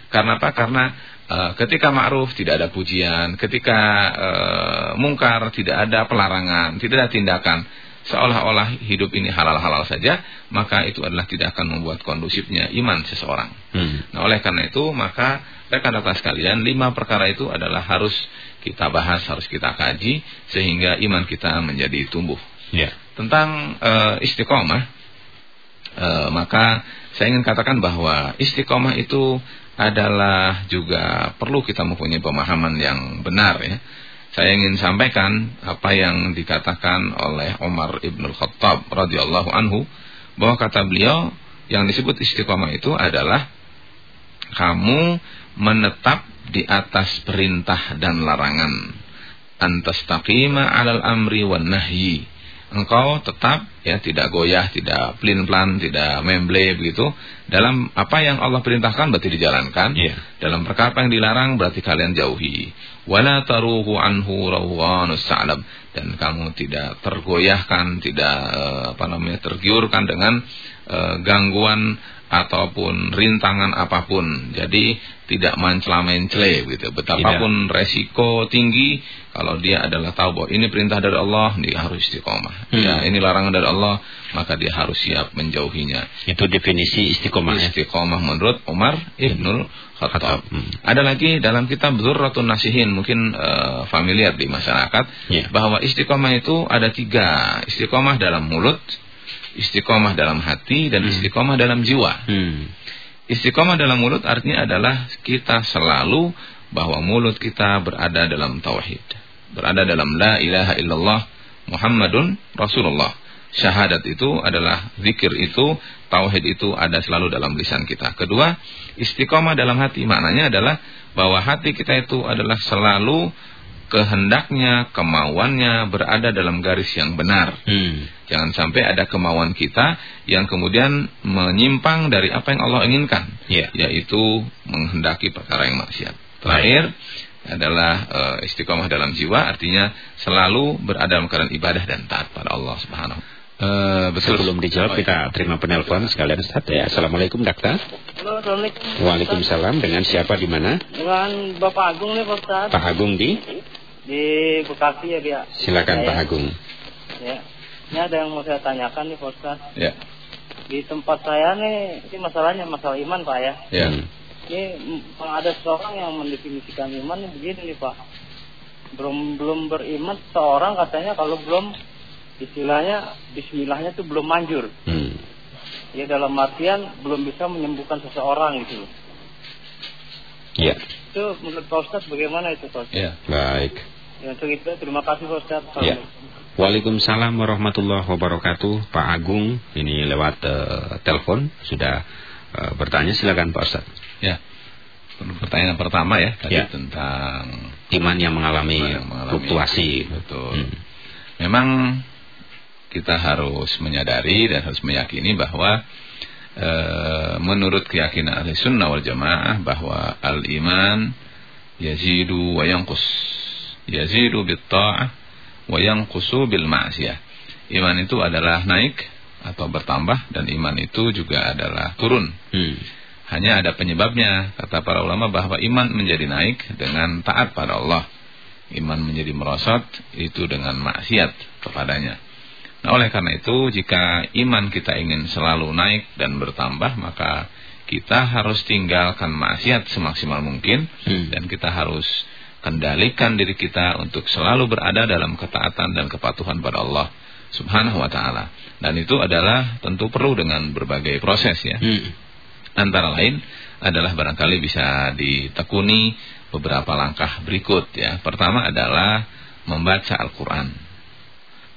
Karena apa? Karena Eh, ketika ma'ruf tidak ada pujian, ketika uh, mungkar tidak ada pelarangan, tidak ada tindakan, seolah-olah hidup ini halal-halal saja, maka itu adalah tidak akan membuat kondusifnya iman seseorang. Hmm. Nah, oleh karena itu, maka rekan-rekan sekalian, lima perkara itu adalah harus kita bahas, harus kita kaji, sehingga iman kita menjadi tumbuh. Yeah. Tentang uh, istiqomah, uh, maka saya ingin katakan bahwa istiqomah itu adalah juga perlu kita mempunyai pemahaman yang benar ya. Saya ingin sampaikan apa yang dikatakan oleh Umar Ibn Khattab radhiyallahu anhu bahwa kata beliau yang disebut istiqomah itu adalah kamu menetap di atas perintah dan larangan. Antastaqima 'alal amri wan nahyi engkau tetap ya tidak goyah, tidak plin-plan, tidak memble begitu dalam apa yang Allah perintahkan berarti dijalankan. Yeah. Dalam perkara yang dilarang berarti kalian jauhi. Wala taruhu anhu rawwanus sa'lam dan kamu tidak tergoyahkan, tidak uh, apa namanya tergiurkan dengan uh, gangguan ataupun rintangan apa pun. Jadi tidak mencela-mencele gitu. Betapapun tidak. resiko tinggi kalau dia adalah tahu bahwa ini perintah dari Allah, dia harus istiqomah. Hmm. Ya, ini larangan dari Allah, maka dia harus siap menjauhinya. Itu definisi istiqomah. Ya? Istiqomah menurut Umar Ibnul Khattab. Hmm. Ada lagi dalam kitab Dzurratun Nasihin, mungkin uh, familiar di masyarakat yeah. bahwa istiqomah itu ada tiga. Istiqomah dalam mulut, istiqomah dalam hati dan hmm. istiqomah dalam jiwa. Hmm. Istiqomah dalam mulut artinya adalah kita selalu bahwa mulut kita berada dalam tauhid, berada dalam la ilaha illallah Muhammadun Rasulullah. Syahadat itu adalah zikir itu, tauhid itu ada selalu dalam lisan kita. Kedua, istiqomah dalam hati maknanya adalah bahwa hati kita itu adalah selalu kehendaknya, kemauannya berada dalam garis yang benar. Hmm. Jangan sampai ada kemauan kita yang kemudian menyimpang dari apa yang Allah inginkan, yeah. yaitu menghendaki perkara yang maksiat. Terakhir Baik. adalah uh, istiqomah dalam jiwa, artinya selalu berada dalam keadaan ibadah dan taat pada Allah Subhanahu. Uh, betul. Sebelum dijawab kita terima penelpon sekalian Ustaz ya. Assalamualaikum Assalamualaikum. Waalaikumsalam. Dengan siapa di mana? Dengan Bapak Agung nih Pak Ustaz. Pak Agung di? Di Bekasi ya dia. Silakan ya, Pak Agung. Ya. Ini ada yang mau saya tanyakan nih Pak Ustaz. Ya. Di tempat saya nih, ini masalahnya masalah iman Pak ya. Ya. Ini ada seorang yang mendefinisikan iman begini nih Pak. Belum belum beriman seorang katanya kalau belum istilahnya Bismillahnya itu belum manjur. Hmm. Ya dalam artian belum bisa menyembuhkan seseorang gitu. Ya. Itu menurut Pak Ustaz bagaimana itu Pak Ustaz? Ya. Baik. Ya, untuk itu terima kasih Pak Ustaz. Ya. Waalaikumsalam warahmatullahi wabarakatuh. Pak Agung ini lewat uh, telepon sudah uh, bertanya silakan Pak Ustaz. Ya. Pertanyaan pertama ya tadi ya. tentang iman yang mengalami, iman yang mengalami fluktuasi. Betul. Hmm. Memang kita harus menyadari dan harus meyakini bahwa e, menurut keyakinan ahli sunnah wal jamaah bahwa al iman yazidu wa yanqus yazidu bit ta'ah wa yanqusu bil ma'siyah. Iman itu adalah naik atau bertambah dan iman itu juga adalah turun. Hmm. Hanya ada penyebabnya kata para ulama bahwa iman menjadi naik dengan taat pada Allah. Iman menjadi merosot itu dengan maksiat kepadanya. Nah oleh karena itu jika iman kita ingin selalu naik dan bertambah maka kita harus tinggalkan maksiat semaksimal mungkin hmm. dan kita harus kendalikan diri kita untuk selalu berada dalam ketaatan dan kepatuhan pada Allah Subhanahu wa taala. Dan itu adalah tentu perlu dengan berbagai proses ya. Hmm. Antara lain adalah barangkali bisa ditekuni beberapa langkah berikut ya. Pertama adalah membaca Al-Qur'an.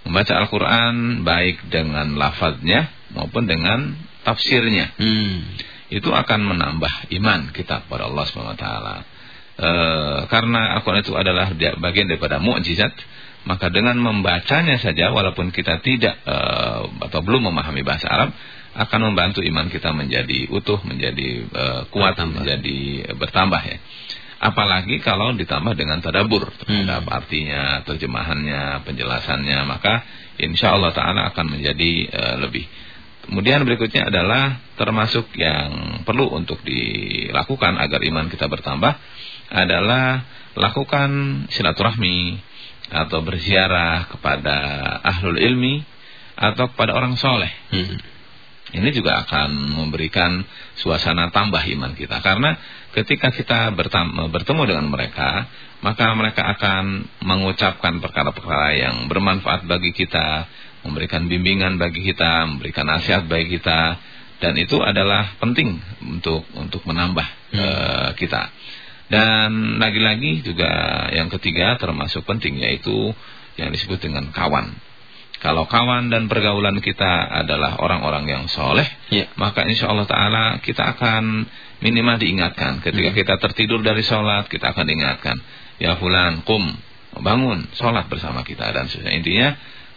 Membaca Al-Qur'an baik dengan lafaznya maupun dengan tafsirnya. Hmm. Itu akan menambah iman kita kepada Allah Subhanahu wa taala. E, karena Al-Qur'an itu adalah bagian daripada mukjizat maka dengan membacanya saja walaupun kita tidak uh, atau belum memahami bahasa Arab akan membantu iman kita menjadi utuh, menjadi uh, kuat, bertambah. menjadi bertambah ya. Apalagi kalau ditambah dengan tadabur terhadap hmm. artinya, terjemahannya, penjelasannya, maka insya Allah Taala akan menjadi uh, lebih. Kemudian berikutnya adalah termasuk yang perlu untuk dilakukan agar iman kita bertambah adalah lakukan silaturahmi atau berziarah kepada ahlul ilmi atau kepada orang soleh. Hmm. Ini juga akan memberikan suasana tambah iman kita. Karena ketika kita bertemu dengan mereka, maka mereka akan mengucapkan perkara-perkara yang bermanfaat bagi kita, memberikan bimbingan bagi kita, memberikan nasihat bagi kita, dan itu adalah penting untuk untuk menambah hmm. uh, kita. Dan lagi-lagi juga yang ketiga termasuk penting yaitu yang disebut dengan kawan. Kalau kawan dan pergaulan kita adalah orang-orang yang soleh, ya. maka insya Allah Taala kita akan minimal diingatkan. Ketika hmm. kita tertidur dari sholat, kita akan diingatkan, ya fulan, kum, bangun, sholat bersama kita dan sebagainya. Intinya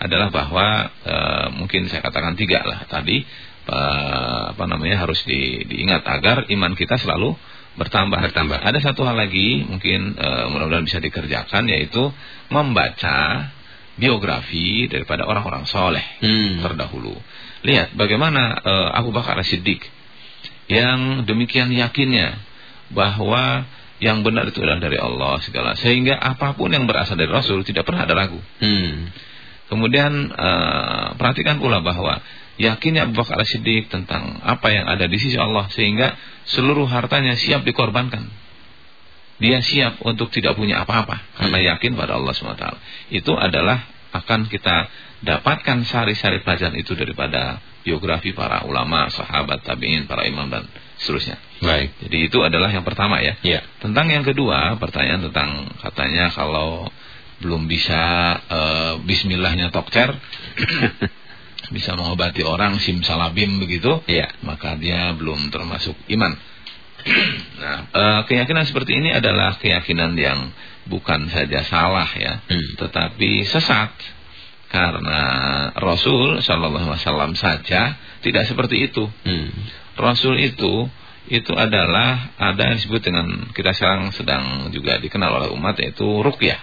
adalah bahwa e, mungkin saya katakan tiga lah tadi, e, apa namanya harus di, diingat agar iman kita selalu bertambah bertambah. Ada satu hal lagi mungkin uh, mudah-mudahan bisa dikerjakan yaitu membaca biografi daripada orang-orang soleh hmm. terdahulu. Lihat bagaimana uh, Abu Bakar Siddiq yang demikian yakinnya bahwa yang benar itu adalah dari Allah segala sehingga apa pun yang berasal dari Rasul tidak pernah ada ragu. Hmm. Kemudian uh, perhatikan pula bahwa yakinnya Abu Bakar Siddiq tentang apa yang ada di sisi Allah sehingga seluruh hartanya siap dikorbankan. Dia siap untuk tidak punya apa-apa karena yakin pada Allah SWT. Itu adalah akan kita dapatkan sari-sari pelajaran itu daripada biografi para ulama, sahabat, tabi'in, para imam dan seterusnya. Baik. Jadi itu adalah yang pertama ya. ya. Tentang yang kedua, pertanyaan tentang katanya kalau belum bisa uh, bismillahnya tokcer bisa mengobati orang simsalabim begitu, ya. maka dia belum termasuk iman. nah, e, keyakinan seperti ini adalah keyakinan yang bukan saja salah ya, hmm. tetapi sesat karena Rasul Shallallahu Alaihi Wasallam saja tidak seperti itu. Hmm. Rasul itu itu adalah ada yang disebut dengan kita sekarang sedang juga dikenal oleh umat yaitu rukyah.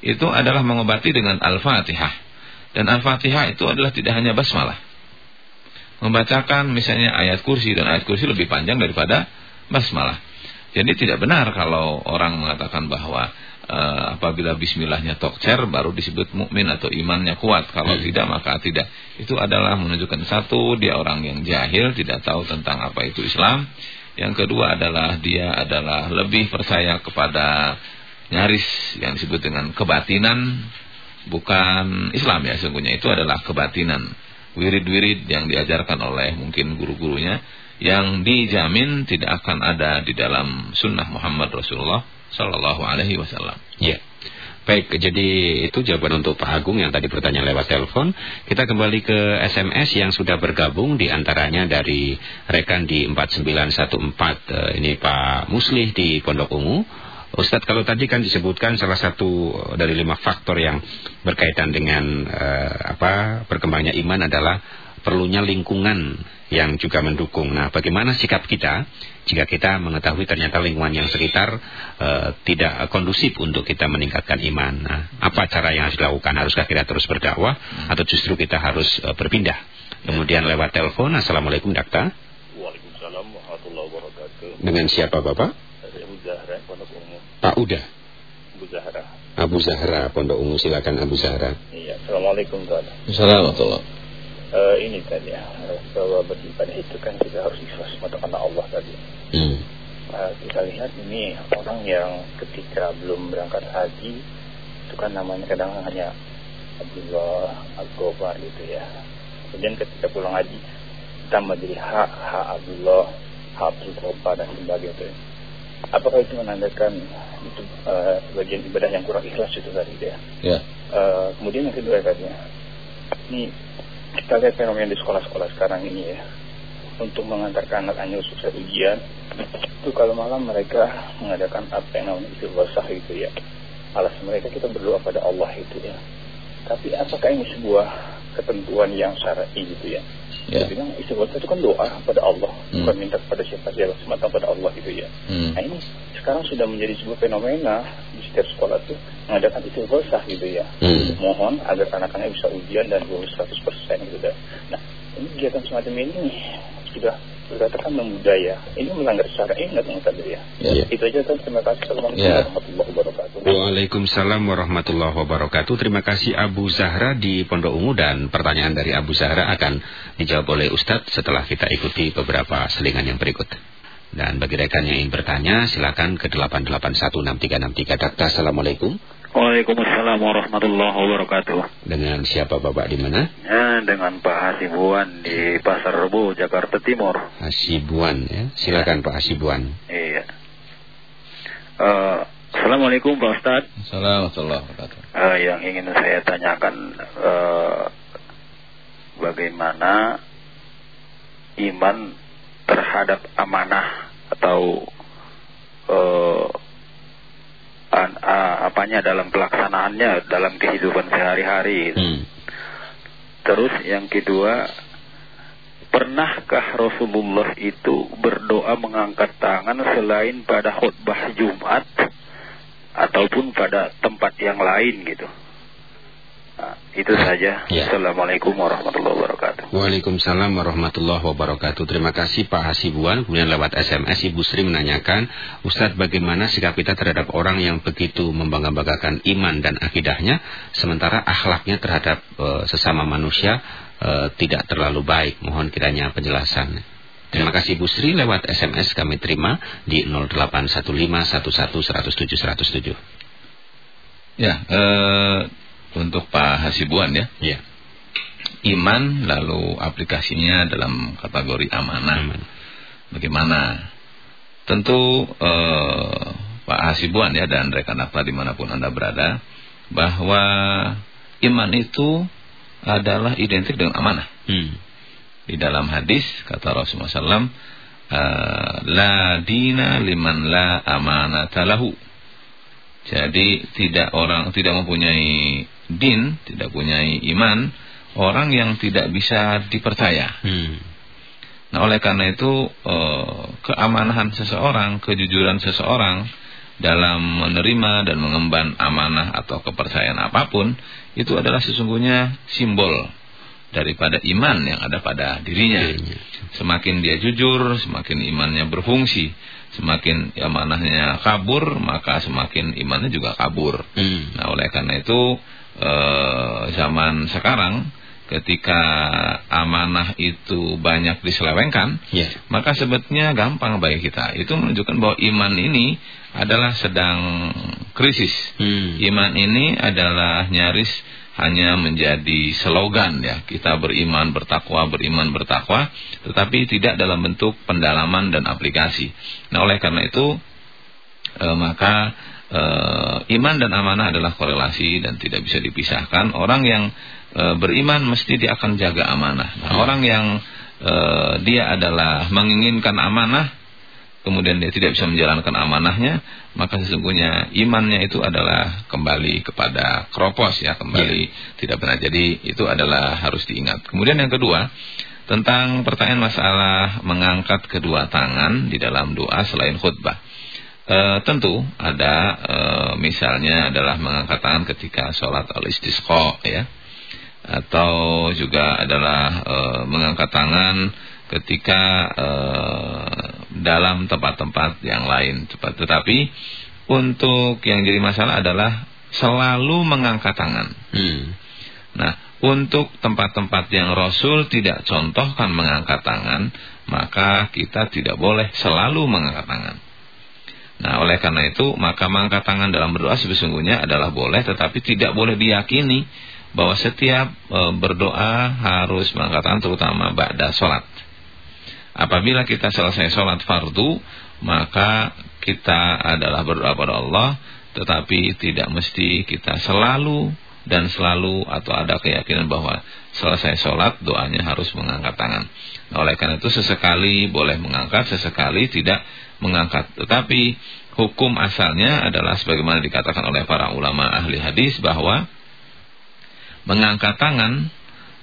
Itu adalah mengobati dengan al-fatihah. Dan Al-Fatihah itu adalah tidak hanya basmalah. Membacakan misalnya ayat kursi dan ayat kursi lebih panjang daripada basmalah. Jadi tidak benar kalau orang mengatakan bahwa uh, apabila bismillahnya tokcer baru disebut mukmin atau imannya kuat. Kalau hmm. tidak maka tidak. Itu adalah menunjukkan satu dia orang yang jahil, tidak tahu tentang apa itu Islam. Yang kedua adalah dia adalah lebih percaya kepada nyaris yang disebut dengan kebatinan bukan Islam ya sesungguhnya itu adalah kebatinan wirid-wirid yang diajarkan oleh mungkin guru-gurunya yang dijamin tidak akan ada di dalam sunnah Muhammad Rasulullah Sallallahu Alaihi Wasallam. Ya. Baik, jadi itu jawaban untuk Pak Agung yang tadi bertanya lewat telepon. Kita kembali ke SMS yang sudah bergabung di antaranya dari rekan di 4914 eh, ini Pak Muslih di Pondok Ungu. Ustadz kalau tadi kan disebutkan salah satu dari lima faktor yang berkaitan dengan uh, apa perkembangannya iman adalah perlunya lingkungan yang juga mendukung. Nah, bagaimana sikap kita jika kita mengetahui ternyata lingkungan yang sekitar uh, tidak kondusif untuk kita meningkatkan iman? Nah, apa cara yang harus dilakukan? Haruskah kita terus berdakwah atau justru kita harus uh, berpindah? Kemudian lewat telepon, Assalamualaikum Dakta. Waalaikumsalam warahmatullahi wabarakatuh. Dengan siapa Bapak? Pak Uda. Abu Zahra. Abu Zahra Pondok Ungu silakan Abu Zahra. Iya, Assalamualaikum Tuhan. Assalamualaikum. Uh, ini tadi ya, bahwa beribadah itu kan kita harus ikhlas pada karena Allah tadi. Hmm. uh, kita lihat ini orang yang ketika belum berangkat haji itu kan namanya kadang hanya Abdullah Al-Gofar gitu ya. Kemudian ketika pulang haji tambah jadi hak hak Abdullah, hak Abdul Gofar dan sebagainya. Apakah itu menandakan itu uh, bagian ibadah yang kurang ikhlas itu tadi ya? Ya. Uh, kemudian yang kedua katanya, ini kita lihat fenomena di sekolah-sekolah sekarang ini ya untuk mengantarkan anak-anak sukses ujian itu kalau malam mereka mengadakan apa yang namanya istighfar gitu ya alasan mereka kita berdoa pada Allah itu ya tapi apakah ini sebuah ketentuan yang syar'i gitu ya Ya. Dia bilang istighfar itu kan doa pada Allah Hmm. bukan minta kepada siapa siapa semata pada Allah gitu ya Hmm. nah ini sekarang sudah menjadi sebuah fenomena di setiap sekolah tuh mengadakan istighfar gitu ya Hmm. mohon agar anak-anaknya bisa ujian dan lulus 100% gitu dah. Nah, ini kegiatan semacam ini sudah dikatakan membudaya. Ini melanggar syar'i enggak Bang Kadir ya? Ya. Itu aja kan terima kasih. Assalamualaikum Ya. warahmatullahi wabarakatuh. Waalaikumsalam warahmatullahi wabarakatuh. Terima kasih Abu Zahra di Pondok Ungu dan pertanyaan dari Abu Zahra akan dijawab oleh Ustadz setelah kita ikuti beberapa selingan yang berikut. Dan bagi rekan yang ingin bertanya silakan ke 8816363 Dakta. Assalamualaikum. Waalaikumsalam warahmatullahi wabarakatuh. Dengan siapa Bapak di mana? Ya, dengan Pak Hasibuan di Pasar Rebo, Jakarta Timur. Hasibuan ya. Silakan Pak Hasibuan. Iya. Eh, Assalamualaikum Pak Ustadz. Assalamualaikum warahmatullahi wabarakatuh. Eh, yang ingin saya tanyakan eh, bagaimana iman terhadap amanah atau eh, an, a- apanya dalam pelaksanaannya dalam kehidupan sehari-hari. Hmm. Terus yang kedua, pernahkah Rasulullah itu berdoa mengangkat tangan selain pada khutbah Jumat ataupun pada tempat yang lain gitu? Nah, itu saja. Ya. Assalamualaikum warahmatullahi wabarakatuh. Waalaikumsalam warahmatullahi wabarakatuh. Terima kasih Pak Hasibuan. Kemudian lewat SMS Ibu Sri menanyakan, Ustadz bagaimana sikap kita terhadap orang yang begitu membangga-banggakan iman dan akidahnya, sementara akhlaknya terhadap eh, sesama manusia eh, tidak terlalu baik. Mohon kiranya penjelasan. Terima kasih Ibu Sri lewat SMS kami terima di 0815111107107. Ya, eh, untuk Pak Hasibuan ya. Ya. Iman lalu aplikasinya dalam kategori amanah. Aman. Bagaimana? Tentu eh, Pak Hasibuan ya dan rekan akta di mana pun Anda berada bahwa iman itu adalah identik dengan amanah. Hmm. Di dalam hadis kata Rasulullah SAW, eh, la dina liman la amanata lahu. Jadi tidak orang tidak mempunyai din, tidak punyai iman, orang yang tidak bisa dipercaya. Hmm. Nah, oleh karena itu eh, keamanahan seseorang, kejujuran seseorang dalam menerima dan mengemban amanah atau kepercayaan apa pun itu adalah sesungguhnya simbol daripada iman yang ada pada dirinya. Dirinya. Semakin dia jujur, semakin imannya berfungsi. Semakin amanahnya kabur, maka semakin imannya juga kabur. Hmm. Nah, oleh karena itu eh, zaman sekarang ketika amanah itu banyak diselewengkan, Ya. maka sebetulnya gampang bagi kita. Itu menunjukkan bahwa iman ini adalah sedang krisis. Hmm. Iman ini adalah nyaris hanya menjadi slogan ya. Kita beriman bertakwa, beriman bertakwa, tetapi tidak dalam bentuk pendalaman dan aplikasi. Nah, oleh karena itu eh, maka eh, iman dan amanah adalah korelasi dan tidak bisa dipisahkan. Orang yang eh, beriman mesti dia akan jaga amanah. Nah, Hmm. orang yang eh, dia adalah menginginkan amanah kemudian dia tidak bisa menjalankan amanahnya, maka sesungguhnya imannya itu adalah kembali kepada kropos ya, kembali tidak benar. Jadi itu adalah harus diingat. Kemudian yang kedua, tentang pertanyaan masalah mengangkat kedua tangan di dalam doa selain khutbah. E, tentu ada e, misalnya adalah mengangkat tangan ketika sholat al-istisqa ya. Atau juga adalah e, mengangkat tangan ketika eh, dalam tempat-tempat yang lain. Tetapi untuk yang jadi masalah adalah selalu mengangkat tangan. Hmm. Nah, untuk tempat-tempat yang Rasul tidak contohkan mengangkat tangan, maka kita tidak boleh selalu mengangkat tangan. Nah, oleh karena itu, maka mengangkat tangan dalam berdoa sesungguhnya adalah boleh, tetapi tidak boleh diyakini bahwa setiap e, berdoa harus mengangkat tangan terutama ba'da sholat. Apabila kita selesai sholat fardu, maka kita adalah berdoa pada Allah, tetapi tidak mesti kita selalu dan selalu atau ada keyakinan bahwa selesai sholat doanya harus mengangkat tangan. Oleh karena itu sesekali boleh mengangkat, sesekali tidak mengangkat. Tetapi hukum asalnya adalah sebagaimana dikatakan oleh para ulama ahli hadis bahwa mengangkat tangan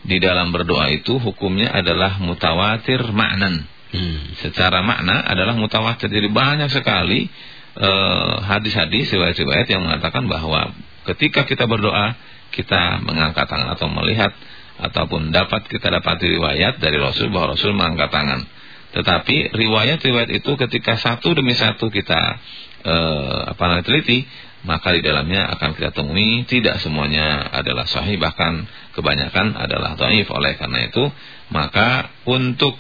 di dalam berdoa itu hukumnya adalah mutawatir maknan. Hmm. Secara makna adalah mutawatir. Jadi banyak sekali eh, hadis-hadis, uh, riwayat-riwayat yang mengatakan bahwa ketika kita berdoa, kita mengangkat tangan atau melihat ataupun dapat kita dapat riwayat dari Rasul bahwa Rasul mengangkat tangan. Tetapi riwayat-riwayat itu ketika satu demi satu kita uh, apa namanya teliti, maka di dalamnya akan kita temui tidak semuanya adalah sahih bahkan kebanyakan adalah dhaif oleh karena itu maka untuk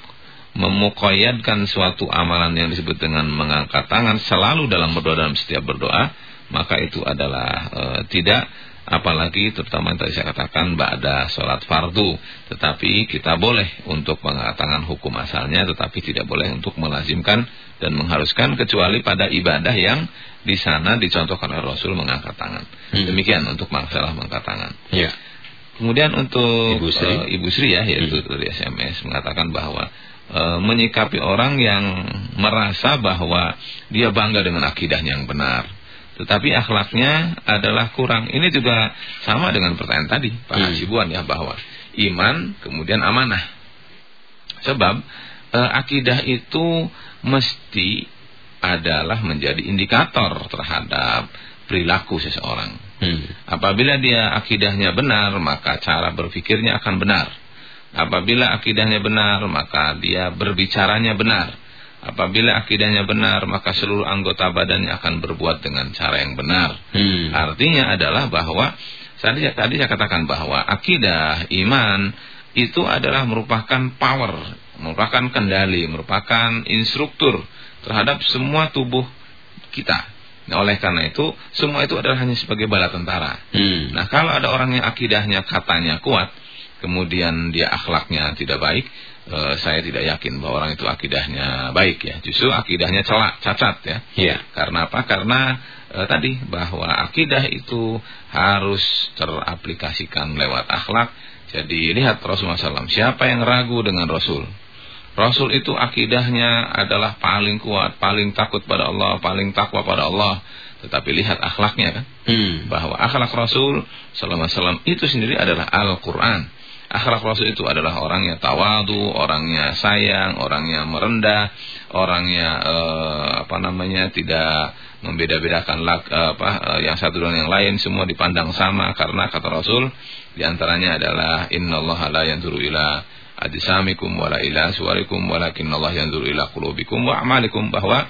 memukoyadkan suatu amalan yang disebut dengan mengangkat tangan selalu dalam berdoa dalam setiap berdoa maka itu adalah e, tidak apalagi terutama yang tadi saya katakan ba'da sholat fardu tetapi kita boleh untuk mengangkat tangan hukum asalnya tetapi tidak boleh untuk melazimkan dan mengharuskan kecuali pada ibadah yang di sana dicontohkan oleh Rasul mengangkat tangan. Hmm. Demikian untuk masalah mengangkat tangan. Ya. Kemudian untuk Ibu Sri, uh, Ibu Sri ya yaitu hmm. dari SMS mengatakan bahwa uh, menyikapi orang yang merasa bahwa dia bangga dengan akidahnya yang benar. Tetapi akhlaknya adalah kurang. Ini juga sama dengan pertanyaan tadi Pak hmm. Hasibuan ya bahwa iman kemudian amanah. Sebab uh, akidah itu mesti adalah menjadi indikator terhadap perilaku seseorang. Hmm. Apabila dia akidahnya benar, maka cara berpikirnya akan benar. Apabila akidahnya benar, maka dia berbicaranya benar. Apabila akidahnya benar, maka seluruh anggota badannya akan berbuat dengan cara yang benar. Hmm. Artinya adalah bahwa tadi, tadi saya katakan bahwa akidah, iman itu adalah merupakan power, merupakan kendali, merupakan instruktur terhadap semua tubuh kita. Nah, oleh karena itu, semua itu adalah hanya sebagai bala tentara. Hmm. Nah, kalau ada orang yang akidahnya katanya kuat, kemudian dia akhlaknya tidak baik, eh, saya tidak yakin bahwa orang itu akidahnya baik ya. Justru akidahnya celak, cacat ya. Yeah. Karena apa? Karena eh, tadi bahwa akidah itu harus teraplikasikan lewat akhlak. Jadi lihat Rasulullah SAW, siapa yang ragu dengan Rasul? Rasul itu akidahnya adalah paling kuat, paling takut pada Allah, paling takwa pada Allah. Tetapi lihat akhlaknya kan. Hmm. Bahwa akhlak Rasul sallallahu alaihi wasallam itu sendiri adalah Al-Qur'an. Akhlak Rasul itu adalah orangnya tawadu, orangnya sayang, orangnya merendah, orangnya eh, apa namanya tidak membeda-bedakan eh, apa eh, yang satu dan yang lain semua dipandang sama karena kata Rasul di antaranya adalah innallaha la yanzuru ila ajsamikum wala ila suwarikum walakin Allah yanzur ila qulubikum wa a'malikum bahwa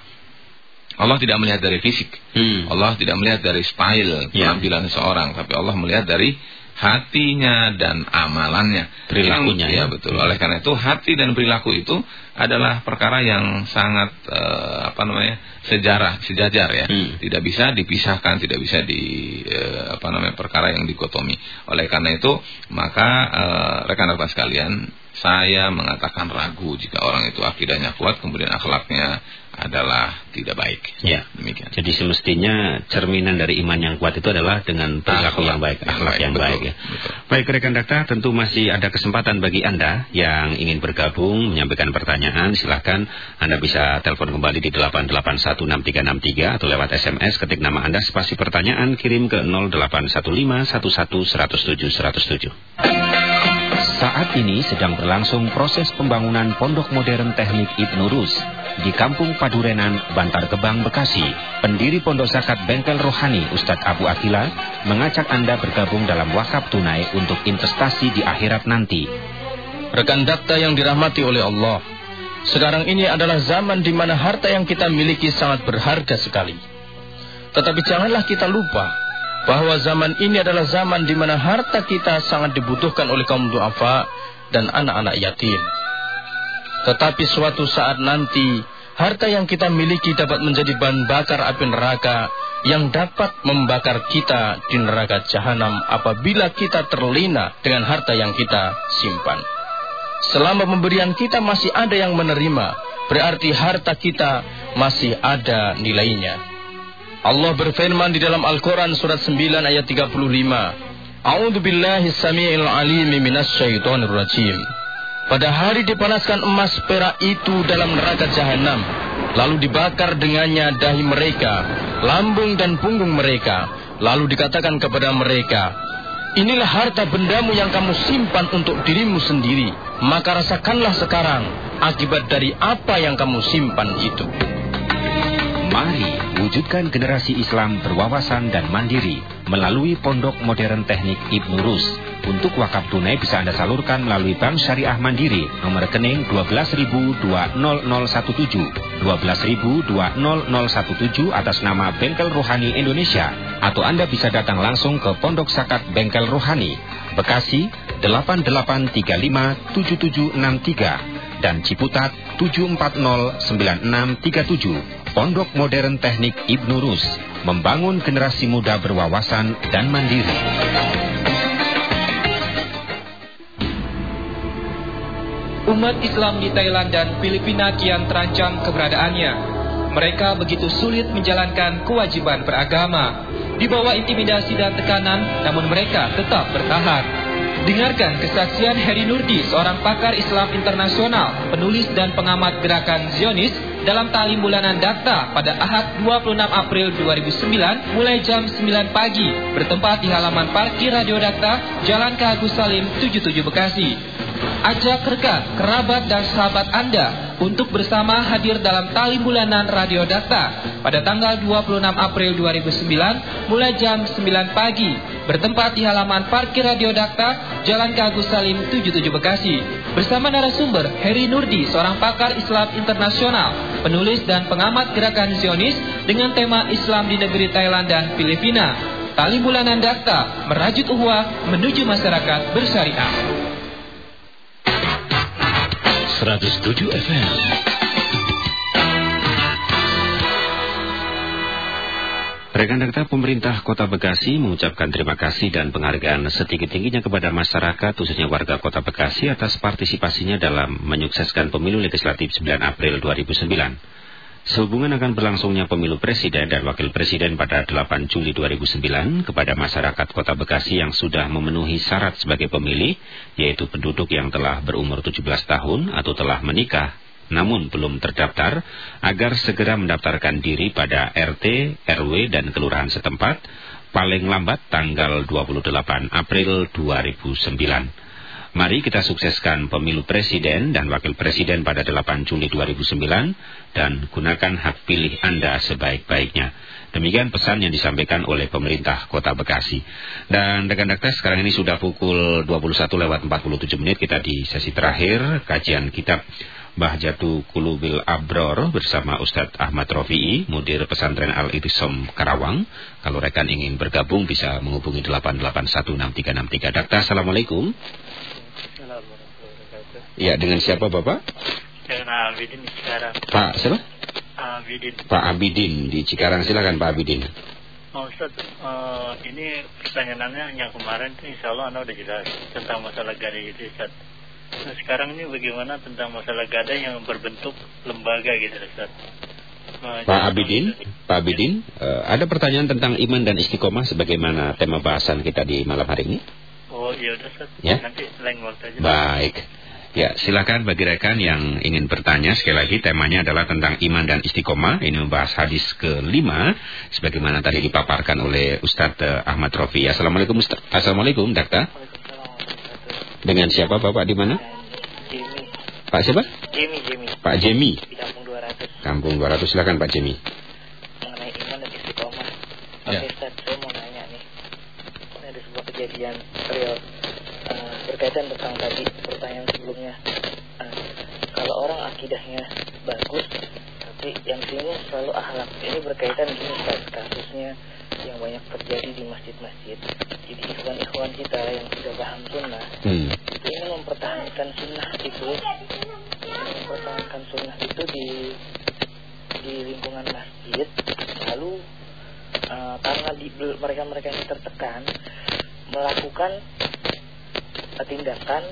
Allah tidak melihat dari fisik. Hmm. Allah tidak melihat dari style ya. penampilan seorang, tapi Allah melihat dari hatinya dan amalannya. Perilakunya yang, ya. betul. Hmm. Oleh karena itu hati dan perilaku itu adalah perkara yang sangat uh, apa namanya? sejarah, sejajar ya. Hmm. Tidak bisa dipisahkan, tidak bisa di uh, apa namanya? perkara yang dikotomi. Oleh karena itu, maka uh, rekan-rekan sekalian, saya mengatakan ragu jika orang itu akidahnya kuat kemudian akhlaknya adalah tidak baik. Ya, demikian. Jadi semestinya cerminan dari iman yang kuat itu adalah dengan perilaku yang baik, akhlak yang, baik, yang baik ya. Betul. Baik rekan dakta, tentu masih ada kesempatan bagi Anda yang ingin bergabung menyampaikan pertanyaan, silahkan Anda bisa telepon kembali di 8816363 atau lewat SMS ketik nama Anda spasi pertanyaan kirim ke 081511107107. Saat ini sedang berlangsung proses pembangunan Pondok Modern Teknik Ibnu Rus di Kampung Padurenan, Bantar Gebang, Bekasi. Pendiri Pondok Zakat Bengkel Rohani Ustadz Abu Akila mengajak Anda bergabung dalam wakaf tunai untuk investasi di akhirat nanti. Rekan dakta yang dirahmati oleh Allah, sekarang ini adalah zaman di mana harta yang kita miliki sangat berharga sekali. Tetapi janganlah kita lupa bahwa zaman ini adalah zaman di mana harta kita sangat dibutuhkan oleh kaum duafa dan anak-anak yatim. Tetapi suatu saat nanti harta yang kita miliki dapat menjadi bahan bakar api neraka yang dapat membakar kita di neraka jahanam apabila kita terlena dengan harta yang kita simpan. Selama pemberian kita masih ada yang menerima, berarti harta kita masih ada nilainya. Allah berfirman di dalam Al-Quran surat 9 ayat 35. A'udhu billahi sami'il alimi minas syaitonir rajim. Pada hari dipanaskan emas perak itu dalam neraka jahanam, lalu dibakar dengannya dahi mereka, lambung dan punggung mereka, lalu dikatakan kepada mereka, Inilah harta bendamu yang kamu simpan untuk dirimu sendiri, maka rasakanlah sekarang akibat dari apa yang kamu simpan itu. Mari wujudkan generasi Islam berwawasan dan mandiri melalui Pondok Modern Teknik Ibnu Rus. Untuk wakaf tunai bisa Anda salurkan melalui Bank Syariah Mandiri nomor rekening 12.20017 12.20017 atas nama Bengkel Rohani Indonesia atau Anda bisa datang langsung ke Pondok Sakat Bengkel Rohani Bekasi 88357763 dan Ciputat 7409637 Pondok Modern Teknik Ibnu Rus membangun generasi muda berwawasan dan mandiri. Umat Islam di Thailand dan Filipina kian terancam keberadaannya. Mereka begitu sulit menjalankan kewajiban beragama. Di bawah intimidasi dan tekanan, namun mereka tetap bertahan. Dengarkan kesaksian Heri Nurdi, seorang pakar Islam internasional, penulis dan pengamat gerakan Zionis dalam talim bulanan Dakta pada Ahad 26 April 2009 mulai jam 9 pagi bertempat di halaman parkir Radio Dakta, Jalan K. Salim 77 Bekasi. Ajak rekan, kerabat dan sahabat Anda untuk bersama hadir dalam tali bulanan Radio Dakta pada tanggal 26 April 2009 mulai jam 9 pagi bertempat di halaman parkir Radio Dakta Jalan Kagus Salim 77 Bekasi bersama narasumber Heri Nurdi seorang pakar Islam internasional penulis dan pengamat gerakan Zionis dengan tema Islam di negeri Thailand dan Filipina Tali bulanan Dakta merajut uhwah menuju masyarakat bersyariah 107 FM. Rekan Dakta Pemerintah Kota Bekasi mengucapkan terima kasih dan penghargaan setinggi-tingginya kepada masyarakat khususnya warga Kota Bekasi atas partisipasinya dalam menyukseskan pemilu legislatif 9 April 2009. Sehubungan akan berlangsungnya pemilu presiden dan wakil presiden pada 8 Juli 2009 kepada masyarakat kota Bekasi yang sudah memenuhi syarat sebagai pemilih, yaitu penduduk yang telah berumur 17 tahun atau telah menikah namun belum terdaftar, agar segera mendaftarkan diri pada RT, RW, dan kelurahan setempat, paling lambat tanggal 28 April 2009. Mari kita sukseskan pemilu presiden dan wakil presiden pada 8 Juli 2009 dan gunakan hak pilih Anda sebaik-baiknya. Demikian pesan yang disampaikan oleh pemerintah Kota Bekasi. Dan rekan rekan sekarang ini sudah pukul 21 lewat 47 menit kita di sesi terakhir kajian kitab Bahjatu Kulubil Abror bersama Ustadz Ahmad Rofi'i, Mudir Pesantren Al-Itisom Karawang. Kalau rekan ingin bergabung bisa menghubungi 8816363. Dakta, Assalamualaikum. Ya, dengan siapa Bapak? Dengan Abidin di Cikarang. Pak siapa? Abidin. Pak Abidin di Cikarang. Silakan Pak Abidin. Oh, Ustaz, uh, ini pertanyaannya yang kemarin itu insya Allah Anda udah jelas tentang masalah gadai itu Ustaz. Nah, sekarang ini bagaimana tentang masalah gadai yang berbentuk lembaga gitu Ustaz. Uh, Pak Abidin, Pak Abidin, uh, ada pertanyaan tentang iman dan istiqomah sebagaimana tema bahasan kita di malam hari ini? Oh iya udah Ustaz, ya? nanti lain waktu aja. Baik. Ya, silakan bagi rekan yang ingin bertanya. Sekali lagi temanya adalah tentang iman dan istiqomah. Ini membahas hadis kelima, sebagaimana tadi dipaparkan oleh Ustadz eh, Ahmad Rofi. Assalamualaikum Ustaz. Assalamualaikum, Dakta. Dengan siapa Bapak di mana? Jimmy. Pak siapa? Jimmy, Jimmy. Pak Jemi. Di Kampung 200. Kampung 200, silakan Pak Jemi. Mengenai iman dan istiqomah. Ya. Ustaz, saya mau nanya nih. Ini ada sebuah kejadian real uh, berkaitan tentang tadi pertanyaan sebelumnya. Uh, kalau orang akidahnya bagus, tapi yang sini selalu akhlak. Ini berkaitan gini Ustaz, kasusnya yang banyak terjadi di masjid-masjid. Jadi ikhwan-ikhwan kita yang sudah paham sunnah, Hmm. itu ingin mempertahankan sunnah itu, mempertahankan sunnah itu di di lingkungan masjid lalu uh, karena di mereka-mereka yang tertekan melakukan uh, tindakan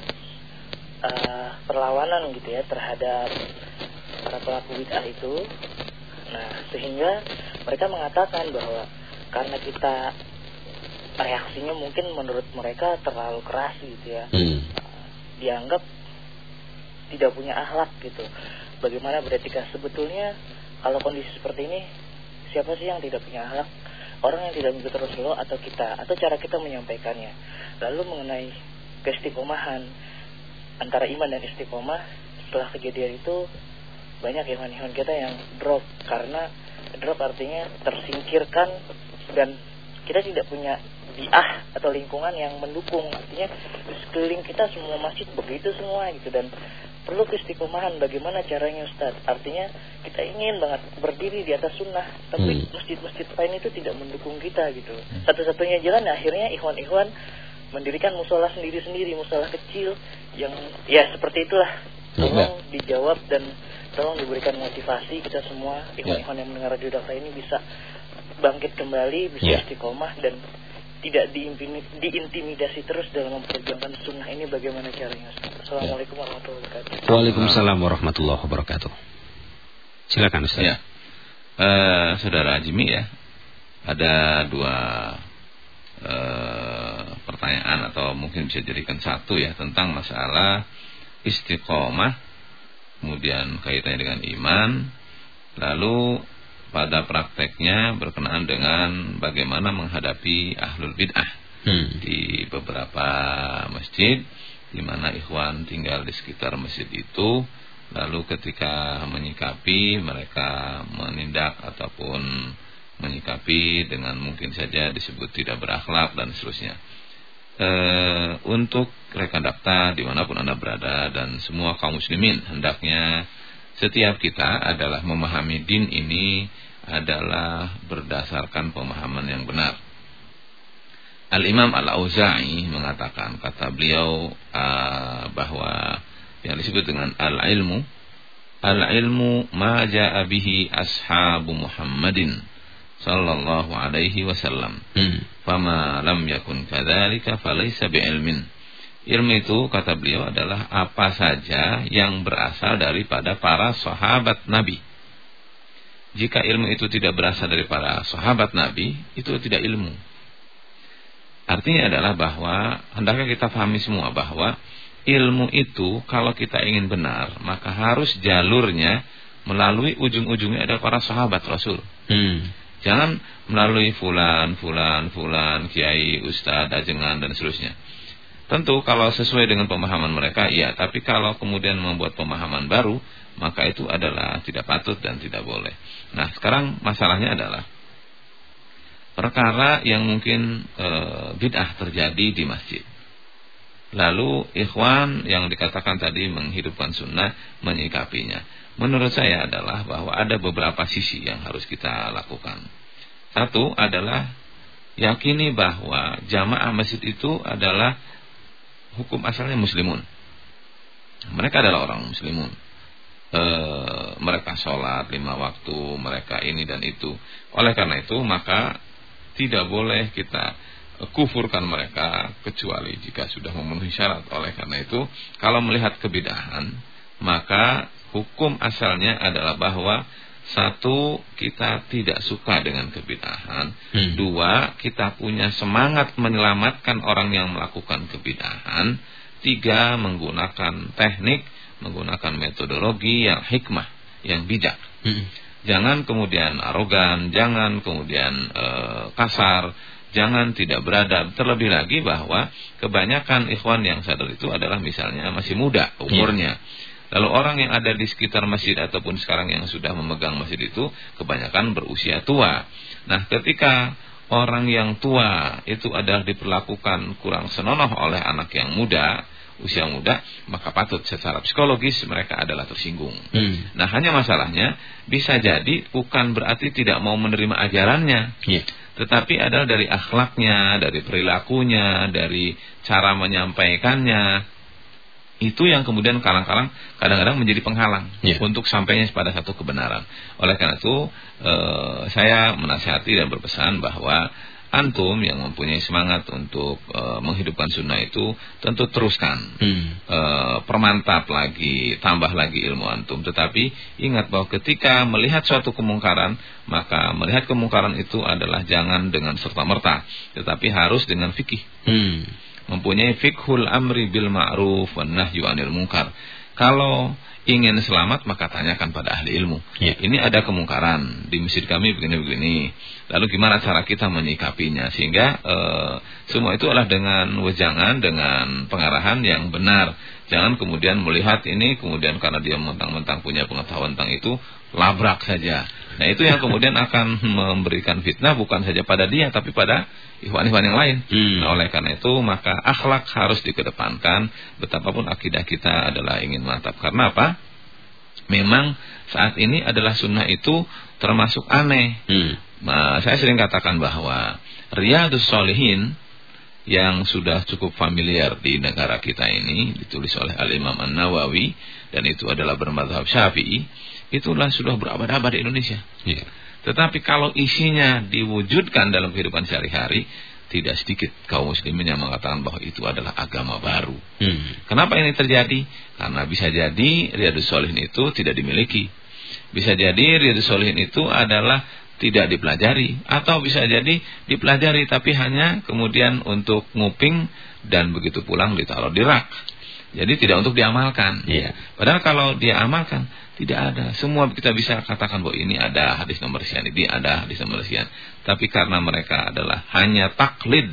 uh, perlawanan gitu ya terhadap para pelaku bid'ah itu nah sehingga mereka mengatakan bahwa karena kita reaksinya mungkin menurut mereka terlalu keras gitu ya. Hmm. uh, dianggap tidak punya akhlak gitu. Bagaimana beretika sebetulnya kalau kondisi seperti ini siapa sih yang tidak punya akhlak? Orang yang tidak mengikuti Rasulullah atau kita? Atau cara kita menyampaikannya? Lalu mengenai keistiqomahan antara iman dan istiqomah setelah kejadian itu banyak iman-iman kita yang drop. Karena drop artinya tersingkirkan dan kita tidak punya biah atau lingkungan yang mendukung artinya sekeliling kita semua masjid begitu semua gitu dan perlu keistiqomahan bagaimana caranya Ustaz artinya kita ingin banget berdiri di atas sunnah tapi hmm. masjid-masjid lain itu tidak mendukung kita gitu hmm. satu-satunya jalan akhirnya ikhwan-ikhwan mendirikan musola sendiri-sendiri musola kecil yang ya seperti itulah tolong ya. dijawab dan tolong diberikan motivasi kita semua ikhwan-ikhwan yang mendengar radio ini bisa bangkit kembali bisa ya. istiqomah dan tidak diintimidasi terus dalam memperjuangkan sunnah ini bagaimana caranya Assalamualaikum warahmatullahi wabarakatuh. Waalaikumsalam warahmatullahi wabarakatuh. Silakan Ustaz. Ya. Uh, Saudara Jimmy ya. Ada dua uh, pertanyaan atau mungkin bisa jadikan satu ya Tentang masalah istiqomah Kemudian kaitannya dengan iman. Lalu pada prakteknya berkenaan dengan bagaimana menghadapi ahlul bid'ah hmm. di beberapa masjid di mana ikhwan tinggal di sekitar masjid itu lalu ketika menyikapi mereka menindak ataupun menyikapi dengan mungkin saja disebut tidak berakhlak dan seterusnya e, untuk rekan daftar di mana pun anda berada dan semua kaum muslimin hendaknya setiap kita adalah memahami din ini adalah berdasarkan pemahaman yang benar. Al-Imam Al-Auza'i mengatakan, kata beliau uh, bahwa yang disebut dengan al-ilmu, al-ilmu ma ja'a bihi ashabu Muhammadin sallallahu alaihi wasallam. Hmm. Fama lam yakun kadzalika falaysa bi'ilmin. Ilmu itu kata beliau adalah apa saja yang berasal daripada para sahabat Nabi. Jika ilmu itu tidak berasal dari para sahabat Nabi, itu tidak ilmu. Artinya adalah bahwa hendaknya kita pahami semua bahwa ilmu itu kalau kita ingin benar, maka harus jalurnya melalui ujung-ujungnya ada para sahabat Rasul. Hmm. Jangan melalui fulan, fulan, fulan, kiai, ustadz, ajengan dan seterusnya. Tentu kalau sesuai dengan pemahaman mereka iya, tapi kalau kemudian membuat pemahaman baru, maka itu adalah tidak patut dan tidak boleh. Nah, sekarang masalahnya adalah perkara yang mungkin e, bid'ah terjadi di masjid. Lalu ikhwan yang dikatakan tadi menghidupkan sunnah menyikapinya. Menurut saya adalah bahwa ada beberapa sisi yang harus kita lakukan. Satu adalah yakini bahwa jamaah masjid itu adalah hukum asalnya muslimun. Mereka adalah orang muslimun. E, mereka sholat lima waktu, mereka ini dan itu. Oleh karena itu maka tidak boleh kita kufurkan mereka kecuali jika sudah memenuhi syarat. Oleh karena itu kalau melihat kebidahan maka hukum asalnya adalah bahwa satu, kita tidak suka dengan kebidahan. Hmm. Dua, kita punya semangat menyelamatkan orang yang melakukan kebidahan. Tiga, menggunakan teknik, menggunakan metodologi yang hikmah, yang bijak. Hmm. Jangan kemudian arogan, jangan kemudian e, kasar, jangan tidak beradab. Terlebih lagi bahwa kebanyakan ikhwan yang sadar itu adalah misalnya masih muda umurnya. Hmm Lalu orang yang ada di sekitar masjid ataupun sekarang yang sudah memegang masjid itu kebanyakan berusia tua. Nah, ketika orang yang tua itu adalah diperlakukan kurang senonoh oleh anak yang muda, usia muda, maka patut secara psikologis mereka adalah tersinggung. Hmm. Nah, hanya masalahnya bisa jadi bukan berarti tidak mau menerima ajarannya. Yeah. Tetapi adalah dari akhlaknya, dari perilakunya, dari cara menyampaikannya itu yang kemudian kalang-kalang kadang-kadang menjadi penghalang Ya. untuk sampainya pada satu kebenaran. Oleh karena itu eh, saya menasihati dan berpesan bahwa antum yang mempunyai semangat untuk eh, menghidupkan sunnah itu tentu teruskan. Hmm. Eh, permantap lagi, tambah lagi ilmu antum. Tetapi ingat bahwa ketika melihat suatu kemungkaran, maka melihat kemungkaran itu adalah jangan dengan serta merta, tetapi harus dengan fikih Hmm. mempunyai fikhul amri bil ma'ruf wan nahyu 'anil munkar. Kalau ingin selamat maka tanyakan pada ahli ilmu. Ya. Ini ada kemungkaran di masjid kami begini-begini. Lalu gimana cara kita menyikapinya sehingga eh, semua itu adalah dengan wejangan, dengan pengarahan yang benar. Jangan kemudian melihat ini kemudian karena dia mentang-mentang punya pengetahuan tentang itu labrak saja. Nah, itu yang kemudian akan memberikan fitnah bukan saja pada dia tapi pada ikhwan-ikhwan yang lain. Hmm. Nah, oleh karena itu maka akhlak harus dikedepankan betapapun akidah kita adalah ingin mantap. Karena apa? Memang saat ini adalah sunnah itu termasuk aneh. Hmm. Nah, saya sering katakan bahwa Riyadus Solihin yang sudah cukup familiar di negara kita ini ditulis oleh Al-Imam An-Nawawi dan itu adalah bermadhab Syafi'i itulah sudah berabad-abad di Indonesia. Ya. Tetapi kalau isinya diwujudkan dalam kehidupan sehari-hari tidak sedikit kaum muslimin yang mengatakan bahwa itu adalah agama baru. Hmm. Kenapa ini terjadi? Karena bisa jadi Riyadus Solihin itu tidak dimiliki. Bisa jadi Riyadus Solihin itu adalah tidak dipelajari atau bisa jadi dipelajari tapi hanya kemudian untuk nguping dan begitu pulang ditaruh di rak. Jadi tidak untuk diamalkan. Iya. Padahal kalau dia amalkan tidak ada. Semua kita bisa katakan bahwa ini ada hadis nomor sekian, ini ada hadis nomor sekian. Tapi karena mereka adalah hanya taklid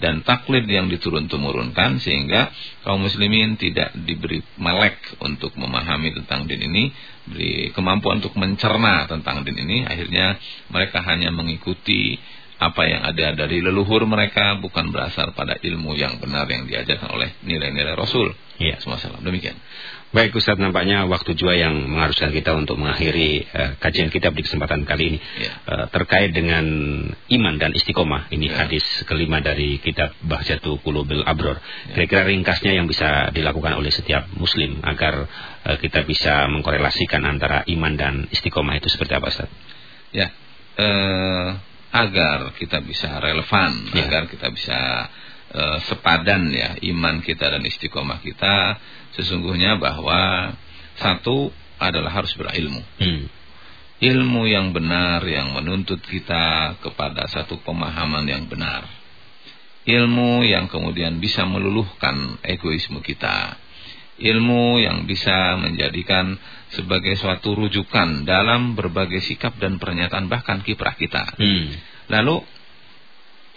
dan taklid yang diturun-temurunkan sehingga kaum muslimin tidak diberi melek untuk memahami tentang din ini, beri kemampuan untuk mencerna tentang din ini, akhirnya mereka hanya mengikuti apa yang ada dari leluhur mereka bukan berasal pada ilmu yang benar yang diajarkan oleh nilai-nilai Rasul. Iya. Semua salam. Demikian. Baik Ustaz, nampaknya waktu juga yang mengharuskan kita untuk mengakhiri eh, kajian kitab di kesempatan kali ini. Ya. Eh, terkait dengan iman dan istiqomah. Ini Ya. hadis kelima dari kitab Bahjatu Qulubil Abror. Ya. Kira-kira ringkasnya yang bisa dilakukan oleh setiap muslim agar eh, kita bisa mengkorelasikan antara iman dan istiqomah itu seperti apa Ustaz? Ya, eh, agar kita bisa relevan, Ya. agar kita bisa eh, sepadan ya iman kita dan istiqomah kita, sesungguhnya bahwa satu adalah harus berilmu. Hmm. Ilmu yang benar yang menuntut kita kepada satu pemahaman yang benar. Ilmu yang kemudian bisa meluluhkan egoisme kita. Ilmu yang bisa menjadikan sebagai suatu rujukan dalam berbagai sikap dan pernyataan bahkan kiprah kita. Hmm. Lalu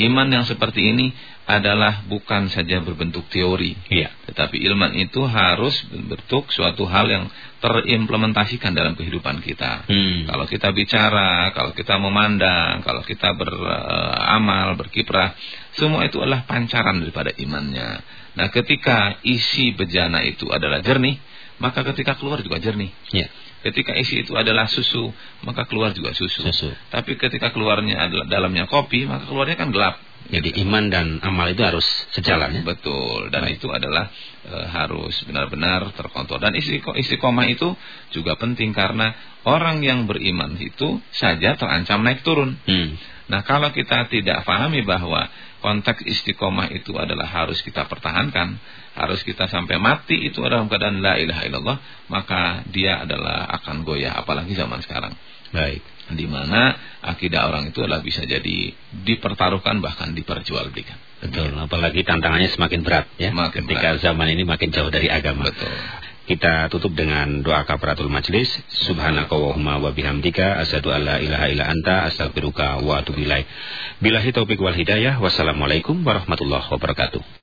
iman yang seperti ini adalah bukan saja berbentuk teori, Iya. tetapi ilman itu harus berbentuk suatu hal yang terimplementasikan dalam kehidupan kita. Hmm. Kalau kita bicara, kalau kita memandang, kalau kita beramal, berkiprah, semua itu adalah pancaran daripada imannya. Nah, ketika isi bejana itu adalah jernih, maka ketika keluar juga jernih. Iya. Ketika isi itu adalah susu, maka keluar juga susu. Susu. Tapi ketika keluarnya adalah dalamnya kopi, maka keluarnya kan gelap. Jadi iman dan amal itu harus sejalan ya. Betul, dan itu adalah e, harus benar-benar terkontrol. Dan istiqo- istiqomah itu juga penting karena orang yang beriman itu saja terancam naik turun. Hmm. Nah, kalau kita tidak pahami bahwa konteks istiqomah itu adalah harus kita pertahankan, harus kita sampai mati itu dalam keadaan la ilaha illallah, maka dia adalah akan goyah apalagi zaman sekarang. Baik. Di mana akidah orang itu adalah bisa jadi dipertaruhkan bahkan diperjualbelikan. Betul, apalagi tantangannya semakin berat ya. Semakin Ketika zaman ini makin jauh dari agama. Betul. Kita tutup dengan doa kafaratul majlis. Subhanakallahumma wa bihamdika asyhadu an la ilaha illa anta astaghfiruka wa atubu ilaik. Billahi taufik wal hidayah. Wassalamualaikum warahmatullahi wabarakatuh.